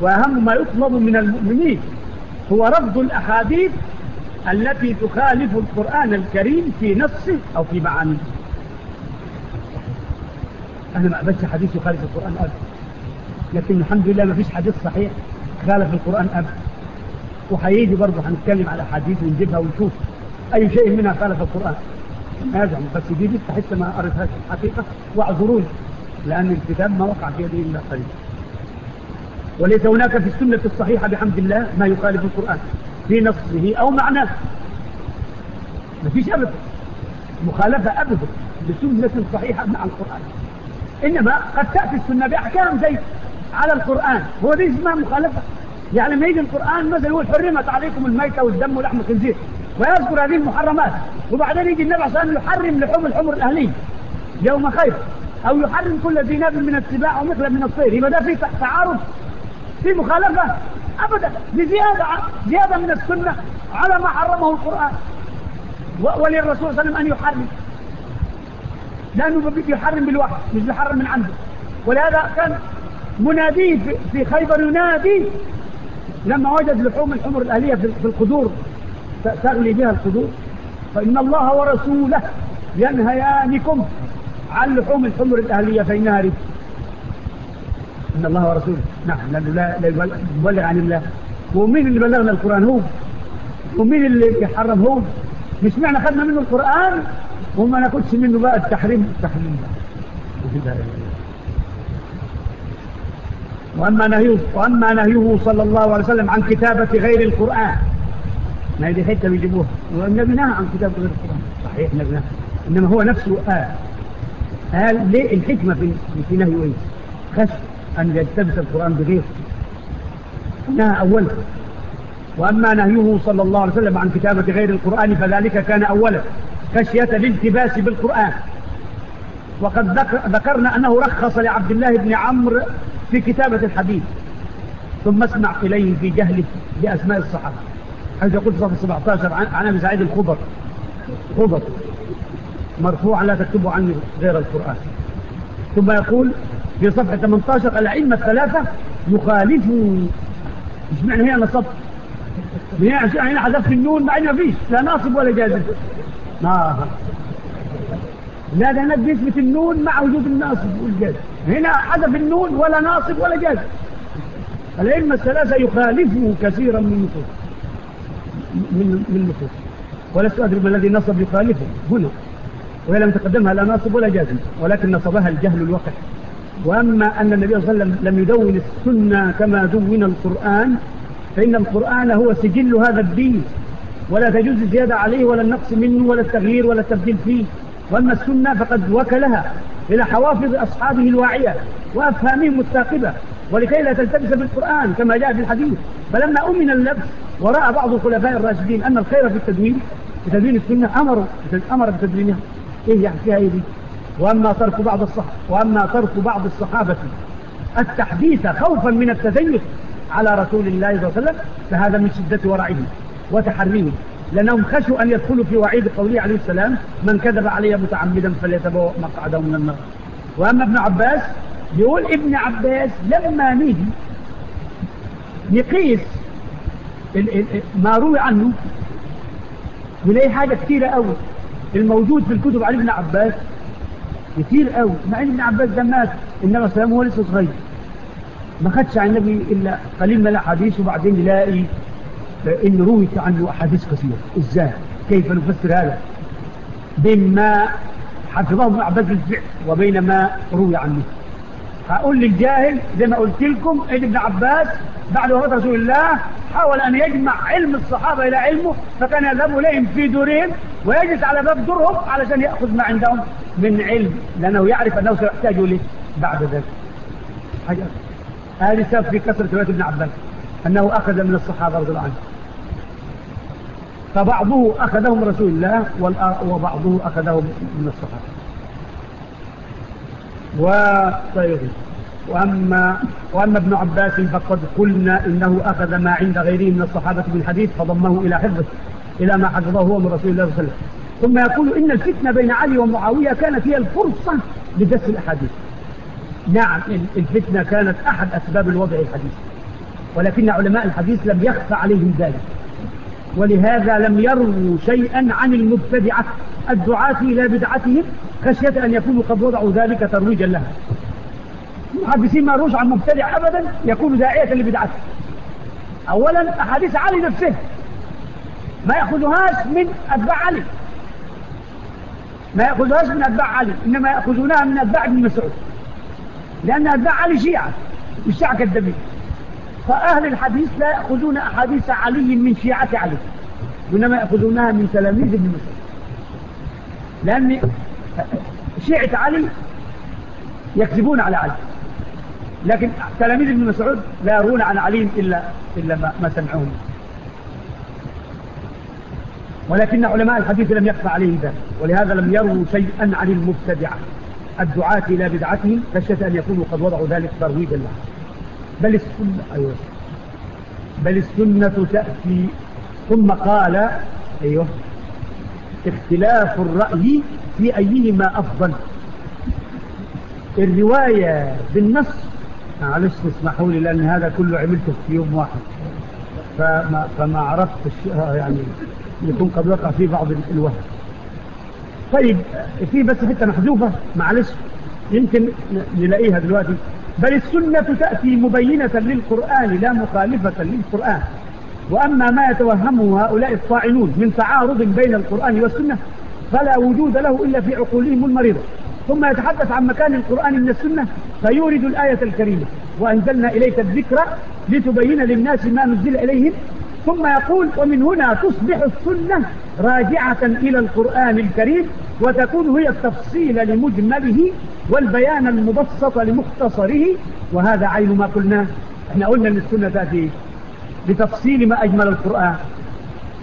وأهم ما يطلب من المؤمنين هو رفض الأحاديث التي تخالف القرآن الكريم في نفسه أو في معانيه. أنا ما أبدش حديث يخالف القرآن أبدا. لكن الحمد لله ما فيش حديث صحيح خالف القرآن أبدا. وحيجي برضه هنتكلم على حديث ونجيبها ونشوف. أي شيء منها خالف القرآن. هذا بس دي لسه حتى ما قريتهاش الحقيقة واعذروني لأن الكتاب ما وقع في يدي إلا قليل. وليس هناك في السنة الصحيحة بحمد الله ما يخالف القرآن في نصه أو معناه. ما فيش أبدا. مخالفة أبدا لسنة صحيحة مع القرآن. إنما قد تأتي السنة بأحكام زي على القرآن. هو دي اسمها مخالفة. يعني ما يجي القرآن مثلا يقول حرمت عليكم الميتة والدم ولحم الخنزير ويذكر هذه المحرمات. وبعدين يجي النبي عليه يحرم لحوم الحمر الاهليه يوم خيبر أو يحرم كل ذي ناب من السباع ومثل من الطير يبقى ده في تعارض في مخالفة ابدا. لزيادة زيادة من السنة على ما حرمه القرآن. وللرسول صلى الله عليه وسلم أن يحرم. لأنه بيحرم بالوحي مش بيحرم من عنده. ولهذا كان مناديه في خيبر ينادي لما وجد لحوم الحمر الأهلية في القدور. تغلي بها الصدور فإن الله ورسوله ينهيانكم عن لحوم الحمر الأهلية فإنها النار إن الله ورسوله. نعم لأنه لا, لا يبلغ عن الله. ومين اللي بلغنا القرآن؟ هو. ومين اللي يحرم؟ هو. مش معنى خدنا منه القرآن؟ وما ناخدش منه بقى التحريم التحريم. وأما نهيه, وأما نهيه صلى الله عليه وسلم عن كتابة غير القرآن. ما هي دي حتة بيجيبوها والنبي نهى عن كتاب غير القرآن. صحيح نبي نهى إنما هو نفسه قال قال ليه الحكمة في في نهيه إيه؟ خشيه أن يلتبس القرآن بغيره. نهى اولا وأما نهيه صلى الله عليه وسلم عن كتابة غير القرآن فذلك كان اولا خشية الالتباس بالقرآن. وقد ذكرنا أنه رخص لعبد الله بن عمرو في كتابة الحديث. ثم اسمع إليه في جهله بأسماء الصحابة. حيث يقول في صفحة 17 عن أبي سعيد الخبر خبر مرفوعا لا تكتبوا عني غير القرآن. ثم يقول في صفحة 18 العلم الثلاثة يخالفوا. مش معنى هي أنا صف هي عشان هنا حذفت النون مع ما فيش. لا ناصب ولا جازم. ما لا ده هناك بيثبت النون مع وجود الناصب والجازم. هنا حذف النون ولا ناصب ولا جازم. العلم الثلاثة يخالفه كثيرا من نصوص. من من مصر ولست أدري ما الذي نصب يخالفه هنا. وهي لم تقدمها لا ناصب ولا جازم. ولكن نصبها الجهل الوقح وأما أن النبي صلى الله عليه وسلم لم يدون السنة كما دون القرآن فإن القرآن هو سجل هذا الدين. ولا تجوز الزيادة عليه ولا النقص منه ولا التغيير ولا التبديل فيه. وأما السنة فقد وكلها إلى حوافظ أصحابه الواعية وأفهامهم الثاقبة. ولكي لا تلتبس بالقرآن كما جاء في الحديث. فلما أمن اللبس ورأى بعض الخلفاء الراشدين أن الخير في التدوين تدوين السنة أمر أمر بتدوينها إيه يعني فيها إيه دي؟ وأما ترك بعض الصحابة وأما ترك بعض الصحابة. التحديث خوفا من التزيف على رسول الله صلى الله عليه وسلم فهذا من شدة ورعه وتحريه لأنهم خشوا أن يدخلوا في وعيد قوله عليه السلام من كذب علي متعمدا فليتبوأ مقعده من النار. وأما ابن عباس يقول ابن عباس لما نيجي نقيس ما روي عنه نلاقي حاجة كتيرة قوي الموجود في الكتب عن ابن عباس كتير قوي مع إن ابن عباس ده مات إنما السلام هو لسه صغير. ما خدش عن النبي إلا قليل من الأحاديث وبعدين نلاقي إن رويت عنه أحاديث كثيرة. إزاي؟ كيف نفسر هذا؟ بما حفظه ابن عباس بالفعل وبين ما روي عنه. هقول للجاهل زي ما قلت لكم إيه ابن عباس بعد وفاة رسول الله حاول أن يجمع علم الصحابة إلى علمه فكان يذهب إليهم في دورهم ويجلس على باب دورهم علشان يأخذ ما عندهم من علم لأنه يعرف أنه سيحتاج اليه بعد ذلك. حاجة؟ هذه السبب في كثرة رواية ابن عباس أنه أخذ من الصحابة رضي الله عنهم. فبعضه أخذهم رسول الله وبعضه أخذهم من الصحابة. وغيره وأما, وأما ابن عباس فقد قلنا إنه أخذ ما عند غيره من الصحابة من حديث فضمه إلى حفظه إلى ما حفظه هو من رسول الله صلى الله عليه وسلم. ثم يقول إن الفتنة بين علي ومعاوية كانت هي الفرصة لدس الأحاديث. نعم الفتنة كانت أحد أسباب الوضع الحديث. ولكن علماء الحديث لم يخفى عليهم ذلك. ولهذا لم يروا شيئا عن المبتدعة الدعاة إلى بدعتهم خشية أن يكونوا قد وضعوا ذلك ترويجا لها. محدثين ما روش عن مبتدع أبدا يكون داعية لبدعته. أولا أحاديث علي نفسه. ما يأخذهاش من أتباع علي. ما يأخذهاش من أتباع علي. إنما يأخذونها من أتباع ابن مسعود. لأن أتباع علي شيعة والشيعة كالدبيل فأهل الحديث لا يأخذون أحاديث علي من شيعة علي. وإنما يأخذونها من تلاميذ ابن مسعود. لأن شيعة علي يكذبون على علي لكن تلاميذ ابن مسعود لا يرون عن علي إلا, إلا ما سمعوه. ولكن علماء الحديث لم يخفى عليهم ذلك. ولهذا لم يروا شيئا عن المبتدعة. الدعاة إلى بدعتهم خشية أن يكونوا قد وضعوا ذلك ترويجا له بل السنة أيوة. بل السنة تأتي. ثم قال أيوه. اختلاف الرأي في أيهما أفضل؟ الرواية بالنص. معلش اسمحوا لي لأن هذا كله عملته في يوم واحد. فما, فما عرفت يعني يكون قد وقع في بعض الوهم. طيب في بس حتة محذوفة. معلش يمكن نلاقيها دلوقتي. بل السنة تأتي مبينة للقرآن لا مخالفة للقرآن. وأما ما يتوهمه هؤلاء الطاعنون من تعارض بين القرآن والسنة فلا وجود له إلا في عقولهم المريضة. ثم يتحدث عن مكان القرآن من السنة فيورد الآية الكريمة. وأنزلنا إليك الذكرى لتبين للناس ما نزل إليهم. ثم يقول ومن هنا تصبح السنة راجعة إلى القرآن الكريم وتكون هي التفصيل لمجمله والبيان المبسط لمختصره. وهذا عين ما قلناه إحنا قلنا أن السنة تأتي لتفصيل ما أجمل القرآن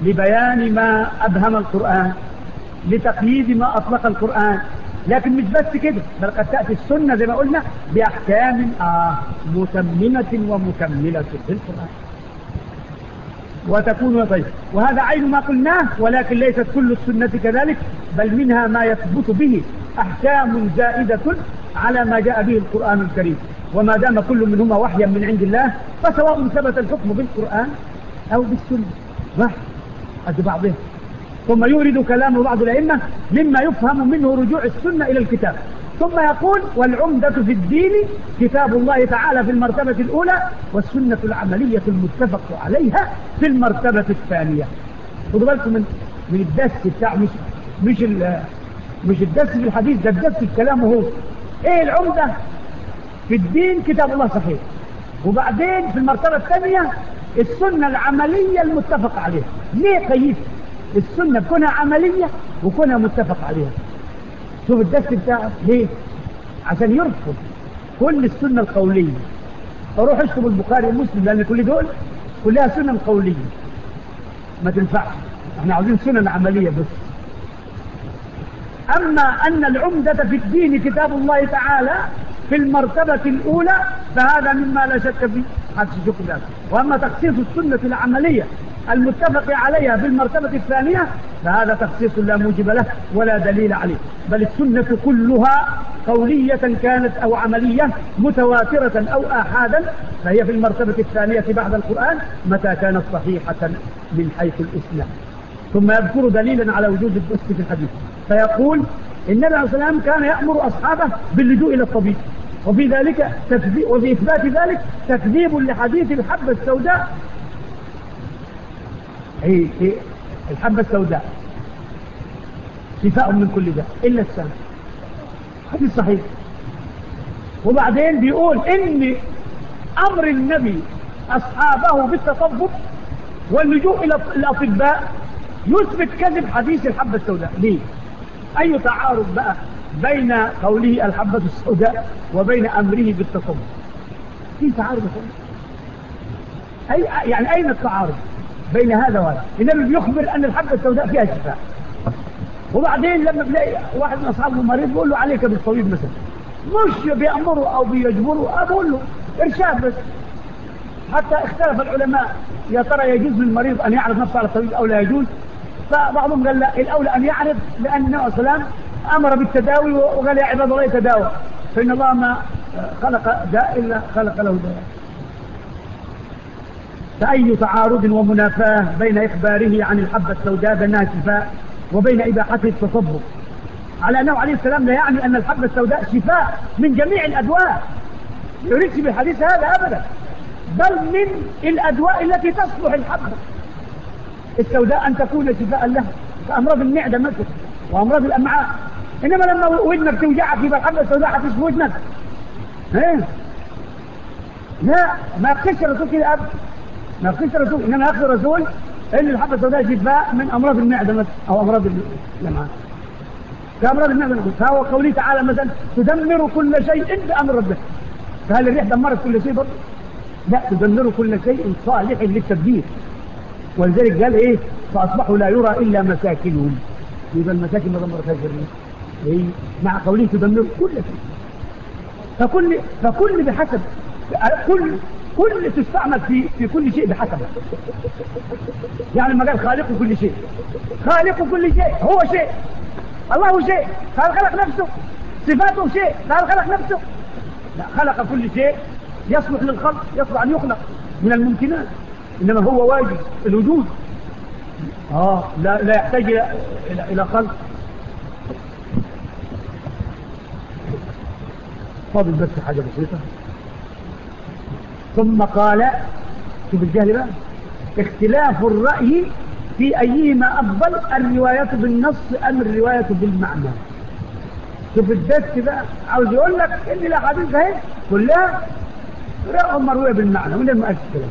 لبيان ما أبهم القرآن. لتقييد ما أطلق القرآن. لكن مش بس كده بل قد تأتي السنة زي ما قلنا بأحكام آه متممة ومكملة للقرآن وتكون طيب. وهذا عين ما قلناه ولكن ليست كل السنة كذلك بل منها ما يثبت به أحكام زائدة على ما جاء به القرآن الكريم. وما دام كل منهما وحيا من عند الله فسواء ثبت الحكم بالقرآن أو بالسنة. واحد قد بعضهم. ثم يورد كلام بعض الأئمة مما يفهم منه رجوع السنة إلى الكتاب. ثم يقول والعمدة في الدين كتاب الله تعالى في المرتبة الأولى والسنة العملية المتفق عليها في المرتبة الثانية. خدوا بالكم من من الدس بتاع مش مش مش الدس في الحديث ده الدس في الكلام هو. إيه العمدة؟ في الدين كتاب الله صحيح. وبعدين في المرتبة الثانية السنة العملية المتفق عليها. ليه قيد السنة كونها عملية وكونها متفق عليها. شوف الدفت بتاعه ليه؟ عشان يرفض كل السنة القولية. فروح اشتب البخاري ومسلم لأن كل دول كلها سنن قولية. ما تنفعش. إحنا عاوزين سنن عملية بس. أما أن العمدة في الدين كتاب الله تعالى في المرتبة الأولى فهذا مما لا شك فيه. حدث شكرا. وأما تخصيص السنة العملية المتفق عليها في المرتبة الثانية فهذا تخصيص لا موجب له ولا دليل عليه بل السنة كلها قولية كانت أو عملية متواترة أو آحادا فهي في المرتبة الثانية بعد القرآن متى كانت صحيحة من حيث الإسلام ثم يذكر دليلا على وجود الدست في الحديث. فيقول النبي عليه السلام كان يأمر أصحابه باللجوء إلى الطبيب وفي ذلك وفي إثبات ذلك تكذيب لحديث الحبة السوداء هي في الحبة السوداء. شفاء من كل داء إلا السلام. حديث صحيح. وبعدين بيقول إن أمر النبي أصحابه بالتطبط واللجوء إلى الأطباء يثبت كذب حديث الحبة السوداء. ليه؟ أي تعارض بقى بين قوله الحبة السوداء وبين أمره بالتطبط في تعارض أي يعني أين التعارض؟ بين هذا وهذا. النبي بيخبر أن الحبة السوداء فيها شفاء. وبعدين لما بلاقي واحد من أصحابه مريض بقول له عليك بالطبيب مثلا. مش بيأمره أو بيجبره أقول له إرشاد بس. حتى اختلف العلماء يا ترى يجوز للمريض أن يعرض نفسه على الطبيب أو لا يجوز؟ فبعضهم قال لا الأولى أن يعرض لأن النبي عليه السلام أمر بالتداوي وقال يا عباد الله يتداوى. فإن الله ما خلق داء إلا خلق له داء فأي تعارض ومنافاة بين إخباره عن الحبة السوداء بأنها شفاء وبين إباحة التصبب على أنه عليه السلام لا يعني أن الحبة السوداء شفاء من جميع الأدواء. يريد بالحديث هذا أبدا. بل من الأدواء التي تصلح الحبة. السوداء أن تكون شفاء لها كأمراض المعدة مثلا وأمراض الأمعاء. إنما لما ودنك توجعك يبقى الحبة السوداء هتشف ودنك ها لا إيه؟ ما قشرة كده أبدا ما فيش رسول انما أخذ رسول إن الحبه السوداء شفاء من أمراض المعدة مثلا أو أمراض الامعاء كأمراض المعدة. فهو قوله تعالى مثلا تدمر كل شيء بأمر ربك. فهل الريح دمرت كل شيء؟ برضه؟ لا تدمر كل شيء صالح للتدبير. ولذلك قال إيه؟ فأصبحوا لا يرى إلا مساكنهم. يبقى المساكن ما دمرتهاش الريح. إيه؟ مع قوله تدمر كل شيء. فكل فكل بحسب كل كل تستعمل في, في كل شيء بحسبه يعني ما قال خالق كل شيء. خالق كل شيء هو شيء. الله شيء. قال خلق نفسه. صفاته شيء. قال خلق نفسه. لا خلق كل شيء. يصلح للخلق يصلح أن يخلق. من الممكنات. إنما هو واجب الوجود. آه لا, لا يحتاج إلى, إلى خلق. فاضل بس حاجة بسيطة. ثم قال شوف الجهل اختلاف الرأي في أيهما أفضل الرواية بالنص أم الرواية بالمعنى. شوف الدست بقى عاوز يقول لك إن الأحاديث أهي كلها رأوا مروية بالمعنى ولا ما قالش كده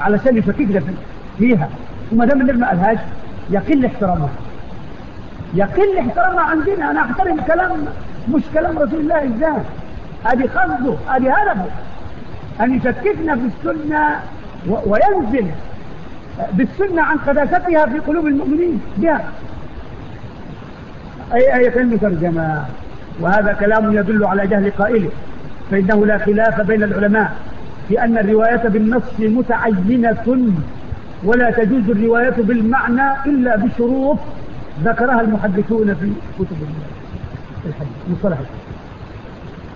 علشان يفكيك ده فيها. وما دام النبي ما قالهاش يقل احترامها يقل احترامها عندنا أنا أحترم كلام مش كلام رسول الله إزاي. أدي قصده أدي هدفه. أن يشككنا السنة وينزل بالسنة عن قداستها في قلوب المؤمنين. بها أي آية المترجمة وهذا كلام يدل على جهل قائله. فإنه لا خلاف بين العلماء في أن الرواية بالنص متعينة ولا تجوز الرواية بالمعنى إلا بشروط ذكرها المحدثون في كتب الحديث. مصطلح الحديث.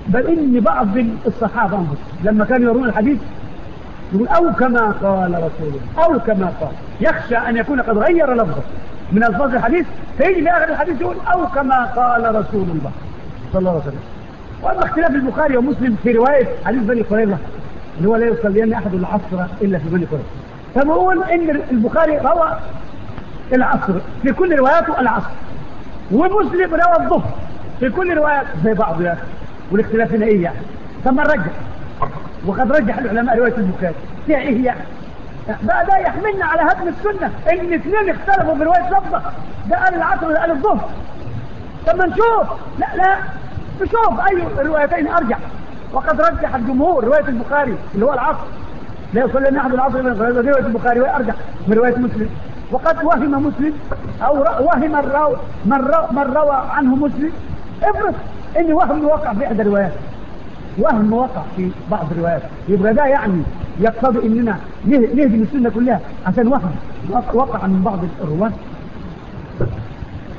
بل ان بعض الصحابة لما كانوا يرون الحديث يقول أو كما قال رسول الله أو كما قال. يخشى أن يكون قد غير لفظه. من ألفاظ الحديث فيجي لاخر الحديث يقول أو كما قال رسول الله صلى الله عليه وسلم. وأما اختلاف البخاري ومسلم في رواية حديث بني قريظة اللي هو لا يصلين أحد العصر إلا في بني قريظة. فبقول إن البخاري روى العصر في كل رواياته العصر. ومسلم روى الظهر في كل رواياته زي بعض يا أخي. والاختلاف هنا إيه يعني ثم رجح. وقد رجح العلماء رواية البخاري فيها إيه يعني بقى ده يحملنا على هدم السنة. إن اثنين اختلفوا في رواية لفظة ده قال العصر وده قال الظهر. طب ما نشوف. لا لا. نشوف أي أيوه روايتين. أرجع. وقد رجح الجمهور رواية البخاري اللي هو العصر. لا يصلي لنا أحد العصر من رواية البخاري. وأرجع من رواية مسلم. وقد وهم مسلم. أو وهم من, من روى عنه مسلم. افرض ان وهم وقع في إحدى الروايات. وهم وقع في بعض الروايات. يبقى ده يعني يقصد إننا نهدم السنة كلها عشان وهم وقع من بعض الرواة.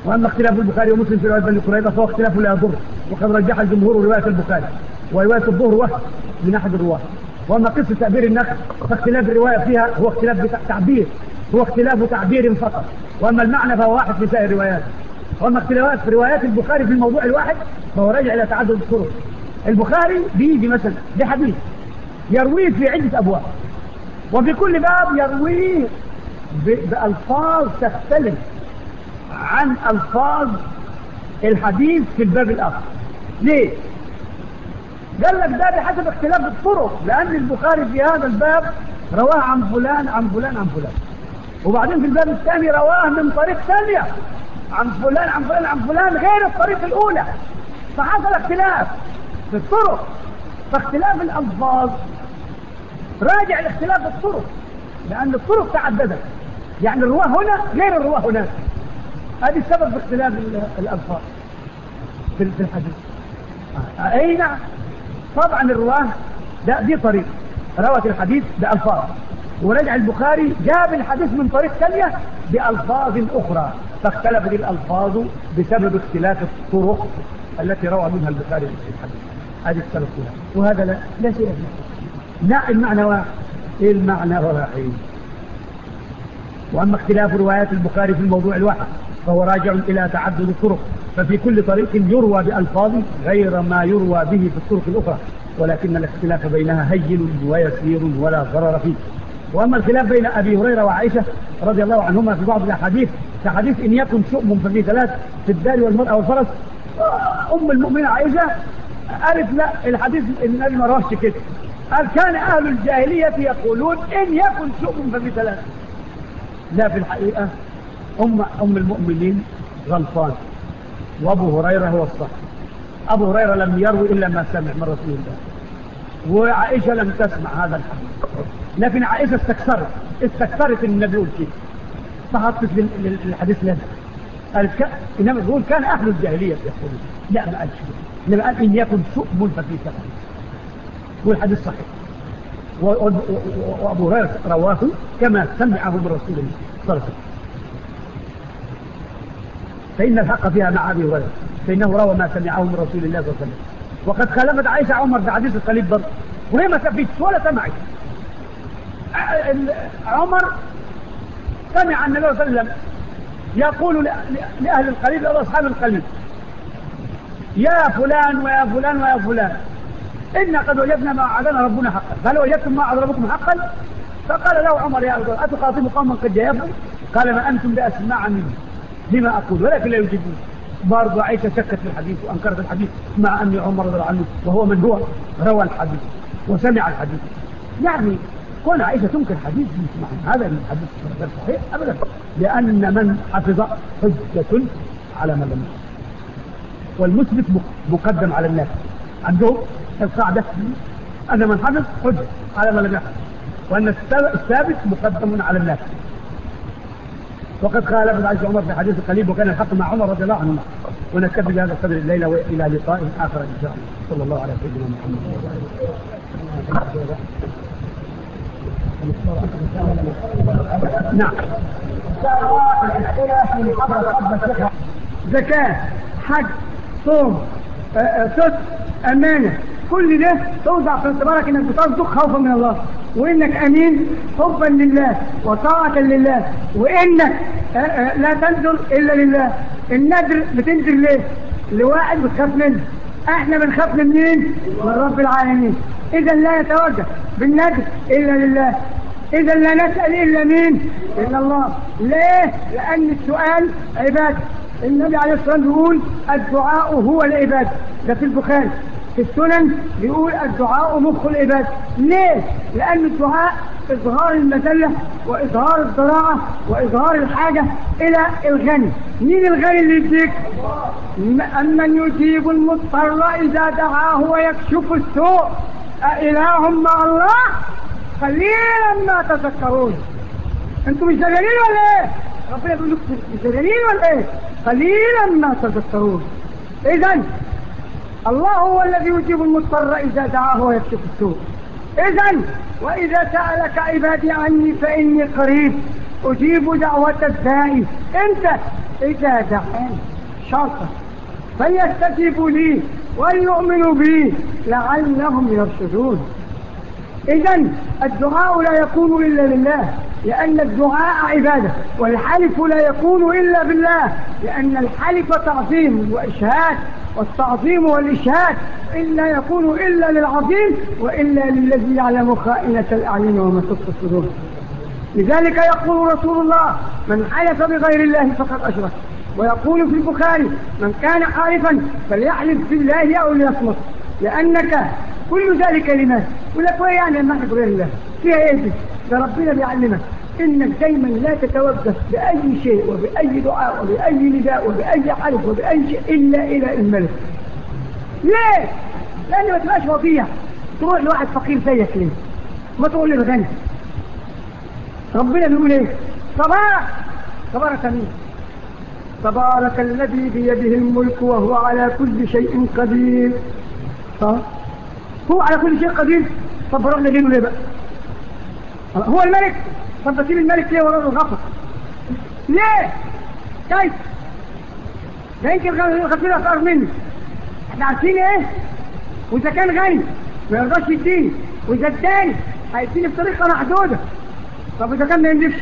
وأما اختلاف البخاري ومسلم في رواية بني قريظة فهو اختلاف لا يضر. وقد رجح الجمهور رواية البخاري. ورواية الظهر وهم من أحد الرواة. وأما قصة تعبير النقل فاختلاف الرواية فيها هو اختلاف تعبير. هو اختلاف تعبير فقط. وأما المعنى فهو واحد في سائر الروايات. وأما اختلافات في روايات البخاري في الموضوع الواحد فهو راجع إلى تعدد الطرق البخاري بيجي مثلا دي حديث يرويه في عدة أبواب وفي كل باب يرويه بألفاظ تختلف عن ألفاظ الحديث في الباب الآخر. ليه؟ قال لك ده بحسب اختلاف الطرق لأن البخاري في هذا الباب رواه عن فلان عن فلان عن فلان. وبعدين في الباب الثاني رواه من طريق ثانية. عن فلان عن فلان عن فلان غير الطريق الأولى. فحصل اختلاف في الطرق فاختلاف الألفاظ. راجع لاختلاف الطرق لأن الطرق تعددت. يعني الرواة هنا غير الرواة هناك. هذه السبب في اختلاف الألفاظ في الحديث. أي نعم. طبعا الرواة ده دي طريق. روت الحديث بألفاظ. ورجع البخاري جاب الحديث من طريق ثانية بألفاظ أخرى. فاختلفت الألفاظ بسبب اختلاف الطرق التي روى منها البخاري في الحديث هذه السنة وهذا لا لا شيء لا المعنى واحد. المعنى واحد. وأما اختلاف روايات البخاري في الموضوع الواحد فهو راجع إلى تعدد الطرق. ففي كل طريق يروى بألفاظ غير ما يروى به في الطرق الأخرى ولكن الاختلاف بينها هين ويسير ولا ضرر فيه. وأما الخلاف بين أبي هريرة وعائشة رضي الله عنهما في بعض الأحاديث كحديث إن يكن شؤم ففي ثلاث في الدار والمرأة والفرس أم المؤمنة عائشة قالت لا الحديث النبي ما روحش كده. قال كان أهل الجاهلية يقولون إن يكن شؤم ففي ثلاث. لا في الحقيقة أم, أم المؤمنين غلطان. وأبو هريرة هو الصح. أبو هريرة لم يروي إلا ما سمع من رسول الله. وعائشة لم تسمع هذا الحديث. لكن عائشة استكثرت استكثرت ان النبي يقول كده فحطت للحديث لنا قالت كأ... إنما تقول كان أهل الجاهلية يقول لا ما قالش كده إنما قال إن يكن سؤم ففي سؤم والحديث صحيح. وأبو هريرة رواه كما سمعه من رسول الله صلى الله عليه وسلم. فإن الحق فيها مع أبي هريرة. فإنه روى ما سمعه من رسول الله صلى الله عليه وسلم. وقد خالفت عائشة عمر في حديث الصليب برضه وهي ما سبتش ولا سمعت. عمر سمع النبي صلى الله عليه وسلم يقول لأهل القليل أو أصحاب القليل يا فلان ويا فلان ويا فلان إن قد وجدنا ما أعدنا ربنا حقا. فهل وجدتم ما أعد ربكم حقا؟ فقال له عمر يا أرض أتخاطب قوما قد جايبوا قال ما أنتم بأسماع مني لما أقول؟ ولكن لا يجدون برضو عائشة شكت في الحديث وأنكرت الحديث مع أن عمر رضي عنه وهو من هو روى الحديث وسمع الحديث. يعني كل عائشة تنكر حديث مع هذا الحديث غير صحيح أبدا لأن من حفظ حجة على من لم والمثبت مقدم على الناس. عندهم القاعدة أن من حفظ حجة على من لم يحفظ وأن الثابت مقدم على الناس. وقد قال ابن عز عمر في حديث قليل وكان الحق مع عمر رضي الله عنه. ونكتفي بهذا القدر الليلة وإلى لقاء آخر إن شاء الله. صلى الله على سيدنا محمد. نعم. زكاة حج صوم آه، آه، صدق أمانة. كل ده توضع في اعتبارك إنك بتصدق خوفا من الله وإنك أمين حبا لله وطاعة لله وإنك آه، لا تنذر إلا لله. النذر بتنذر ليه؟ لواحد بتخاف منه. إحنا بنخاف من مين؟ من رب العالمين. إذا لا يتوجه بالندب إلا لله. إذا لا نسأل إلا مين؟ إلا الله. ليه؟ لأن السؤال عبادة. النبي عليه الصلاة والسلام بيقول الدعاء هو العبادة. ده في البخاري. في السنن بيقول الدعاء مخ العبادة. ليه؟ لأن الدعاء إظهار المذلة وإظهار الضراعة وإظهار الحاجة إلى الغني. مين الغني اللي يديك؟ أمن يجيب المضطر إذا دعاه ويكشف السوء. أإله مع الله قليلا ما تذكرون. أنتم مش دجالين ولا إيه؟ ربنا يقول لكم مش دجالين ولا إيه؟ قليلا ما تذكرون. اذا الله هو الذي يجيب المضطر إذا دعاه ويكشف السوء. اذا وإذا سألك عبادي عني فإني قريب. أجيب دعوة الداعي. أنت إذا دعاني شرطا فليستجيبوا لي. وَلْيُؤْمِنُوا بِهِ لَعَلَّهُمْ يَرْشُدُونَ. إذا الدعاء لا يكون إلا لله لأن الدعاء عبادة والحلف لا يكون إلا بالله لأن الحلف تعظيم وإشهاد والتعظيم والإشهاد إلا يكون إلا للعظيم وإلا للذي يعلم خائنة الأعين وما تخفي الصدور. لذلك يقول رسول الله من حلف بغير الله فقد أشرك. ويقول في البخاري من كان عارفا فليحلف بالله أو ليصمت لأنك كل ذلك لماذا يقول لك يعني ما غير الله فيها إيه ده ربنا بيعلمك إنك دايما لا تتوجه بأي شيء وبأي دعاء وبأي نداء وبأي حرف وبأي شيء إلا إلى الملك. ليه؟ لأن ما تبقاش وضيع. تروح لواحد فقير زيك ليه؟ ما تقول لي غني ربنا بيقول إيه؟ صباح. صباح تمام تبارك الذي بيده الملك وهو على كل شيء قدير هو على كل شيء قدير طب فبرغنا ليه ليه بقى هو الملك طب بسيب الملك ليه وراه الغفر ليه كيف ده يمكن الغفير اثار مني إحنا عارفين إيه واذا كان غني ما يرضاش يديني واذا اداني هيديني بطريقه محدوده طب اذا كان ما يملكش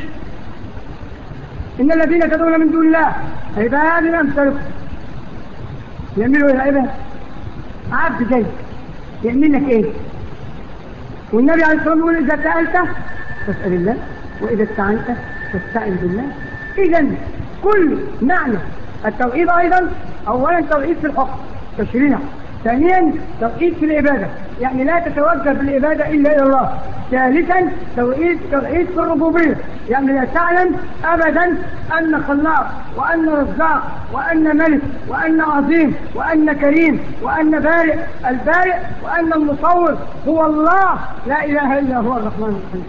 إن الذين تدعون من دون الله عباد أمثالكم يعملوا إيه عباد عبد جاي يعمل لك إيه؟ والنبي عليه الصلاة والسلام يقول إذا سألت فاسأل الله وإذا استعنت فاستعن بالله. إذا كل معنى التوحيد أيضا أولا توحيد في الحكم تشريع ثانيا توحيد في العبادة. يعني لا تتوجه بالعبادة إلا إلى الله. ثالثا توحيد توحيد في الربوبية. يعني لا تعلم أبدا أن خلاق وأن رزاق وأن ملك وأن عظيم وأن كريم وأن بارئ. البارئ وأن المصور. هو الله. لا إله إلا هو الرحمن الرحيم.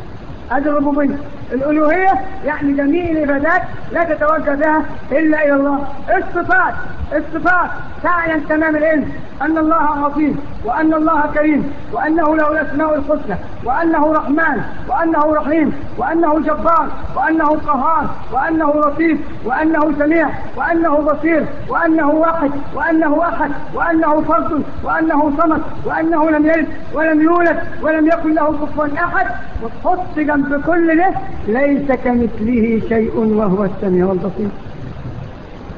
هذه الربوبية. الألوهية يعني جميع العبادات لا تتوجه بها إلا إلى الله. الصفات الصفات تعلم تمام العلم. أن الله عظيم وأن الله كريم وأنه له الأسماء الحسنى وأنه رحمن وأنه رحيم وأنه جبار وأنه قهار وأنه لطيف وأنه سميع وأنه بصير وأنه واحد وأنه أحد وأنه فرد وأنه صمد وأنه لم يلد ولم يولد ولم يكن له كفوا أحد. وتحط جنب كل ده ليس كمثله شيء وهو السميع البصير.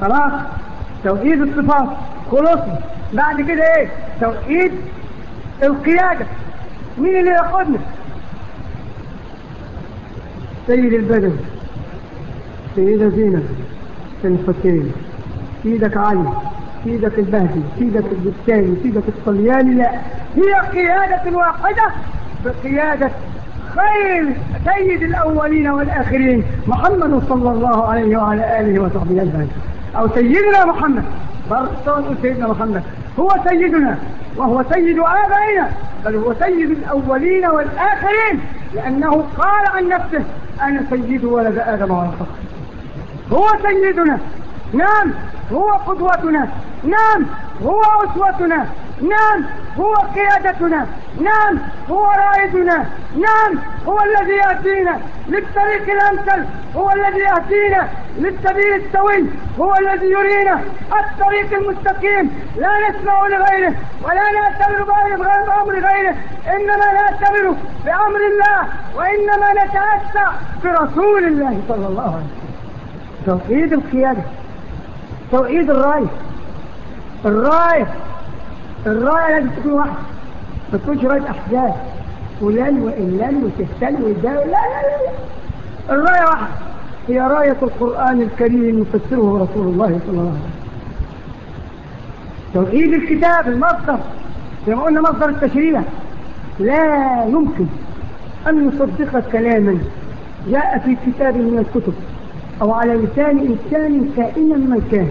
خلاص؟ توحيد الصفات خلصنا بعد كده إيه؟ توحيد القيادة. مين اللي يقودنا سيد البدن سيدة زينة الحسين سيدك علي سيدك البهدي سيدك البستاني سيدك الطلياني لا هي قيادة واحدة بقيادة خير سيد الأولين والآخرين محمد صلى الله عليه وعلى آله وصحبه أجمعين. أو سيدنا محمد. برسول سيدنا محمد. هو سيدنا وهو سيد آبائنا بل هو سيد الأولين والآخرين لأنه قال عن نفسه أنا سيد ولد آدم ورسول هو سيدنا. نعم هو قدوتنا. نعم هو أسوتنا. نعم هو قيادتنا. نعم هو رائدنا. نعم هو الذي يأتينا. للطريق الأمثل هو الذي يأتينا. للسبيل السوي هو الذي يرينا. الطريق المستقيم. لا نسمع لغيره ولا نأتمر بأمر غيره. إنما نأتمر بأمر الله وإنما نتأسى برسول الله صلى الله عليه وسلم. توحيد القيادة توحيد الرأي. الرأي الراية لازم تكون واحدة ما تكونش راية أحداث فلان وانلان وتهتل وإداء لا لا لا الراية واحدة. هي راية القرآن الكريم يفسره رسول الله صلى الله عليه وسلم. توحيد الكتاب المصدر. زي ما قلنا مصدر التشريع. لا يمكن أن نصدق كلاما جاء في كتاب من الكتب أو على لسان إنسان كائنا من كان.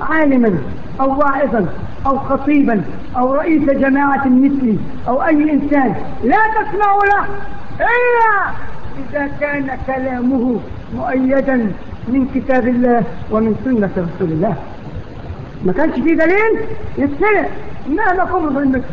عالما. أو واعظا أو خطيبا أو رئيس جماعة مثلي أو أي إنسان. لا تسمع له إلا إذا كان كلامه مؤيدا من كتاب الله ومن سنة رسول الله. ما كانش فيه دليل؟ يتسلع مهما قمت ظلمته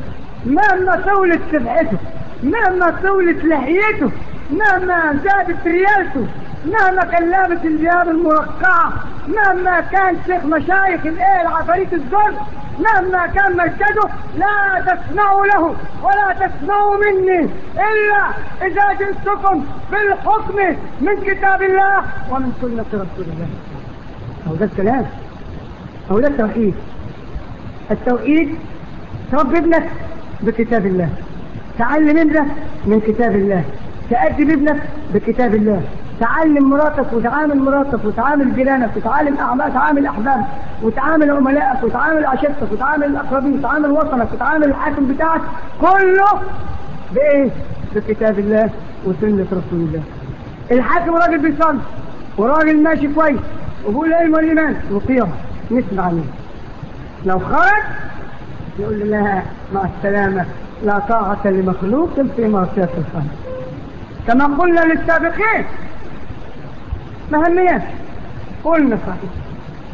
مهما طولت سبعته مهما طولت لحيته مهما زادت ريالته مهما كلمت الجهاب المرقعة مهما كان شيخ مشايخ الايه العفاريت الزر مهما كان مركزه لا تسمعوا له ولا تسمعوا مني إلا إذا جئتكم بالحكم من كتاب الله ومن سنة رسول الله. أو ده الكلام أو ده التوحيد التوحيد تربي ابنك بكتاب الله تعلم ابنك من كتاب الله. تأدي ابنك بكتاب الله. تعلم مراتك وتعامل مراتك وتعامل جيرانك وتعامل أعمال تعامل أحبابك وتعامل عملائك وتعامل عشيرتك وتعامل الأقربين وتعامل وطنك وتعامل الحاكم بتاعك كله بإيه؟ بكتاب الله وسنة رسول الله. الحاكم راجل بيصلي وراجل ماشي كويس وبيقول إيه الإيمان وقيمة نسمع عليه لو خرج يقول لها مع السلامة لا طاعة لمخلوق في معصية الخالق كما قلنا للسابقين. أهمية قلنا صحيح.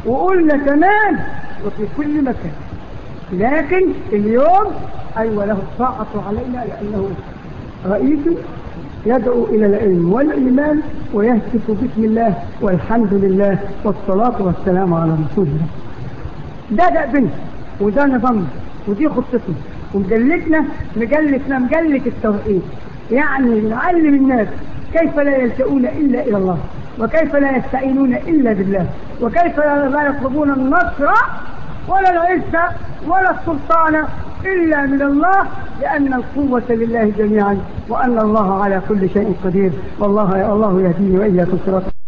وقلنا كمان وفي كل مكان. لكن اليوم أيوة له الطاعة علينا لأنه رئيس يدعو إلى العلم والإيمان ويهتف بسم الله والحمد لله والصلاة والسلام على رسول الله. ده دأبنا وده نظامنا ودي خطتنا. ومجلتنا مجلتنا مجلت التوحيد. يعني يعلم الناس كيف لا يلتؤون إلا إلى الله؟ وكيف لا يستعينون إلا بالله؟ وكيف لا يطلبون النصر ولا العزة ولا السلطان إلا من الله؟ لأن القوة لله جميعا وأن الله على كل شيء قدير. والله الله يهديني وإياكم صراطا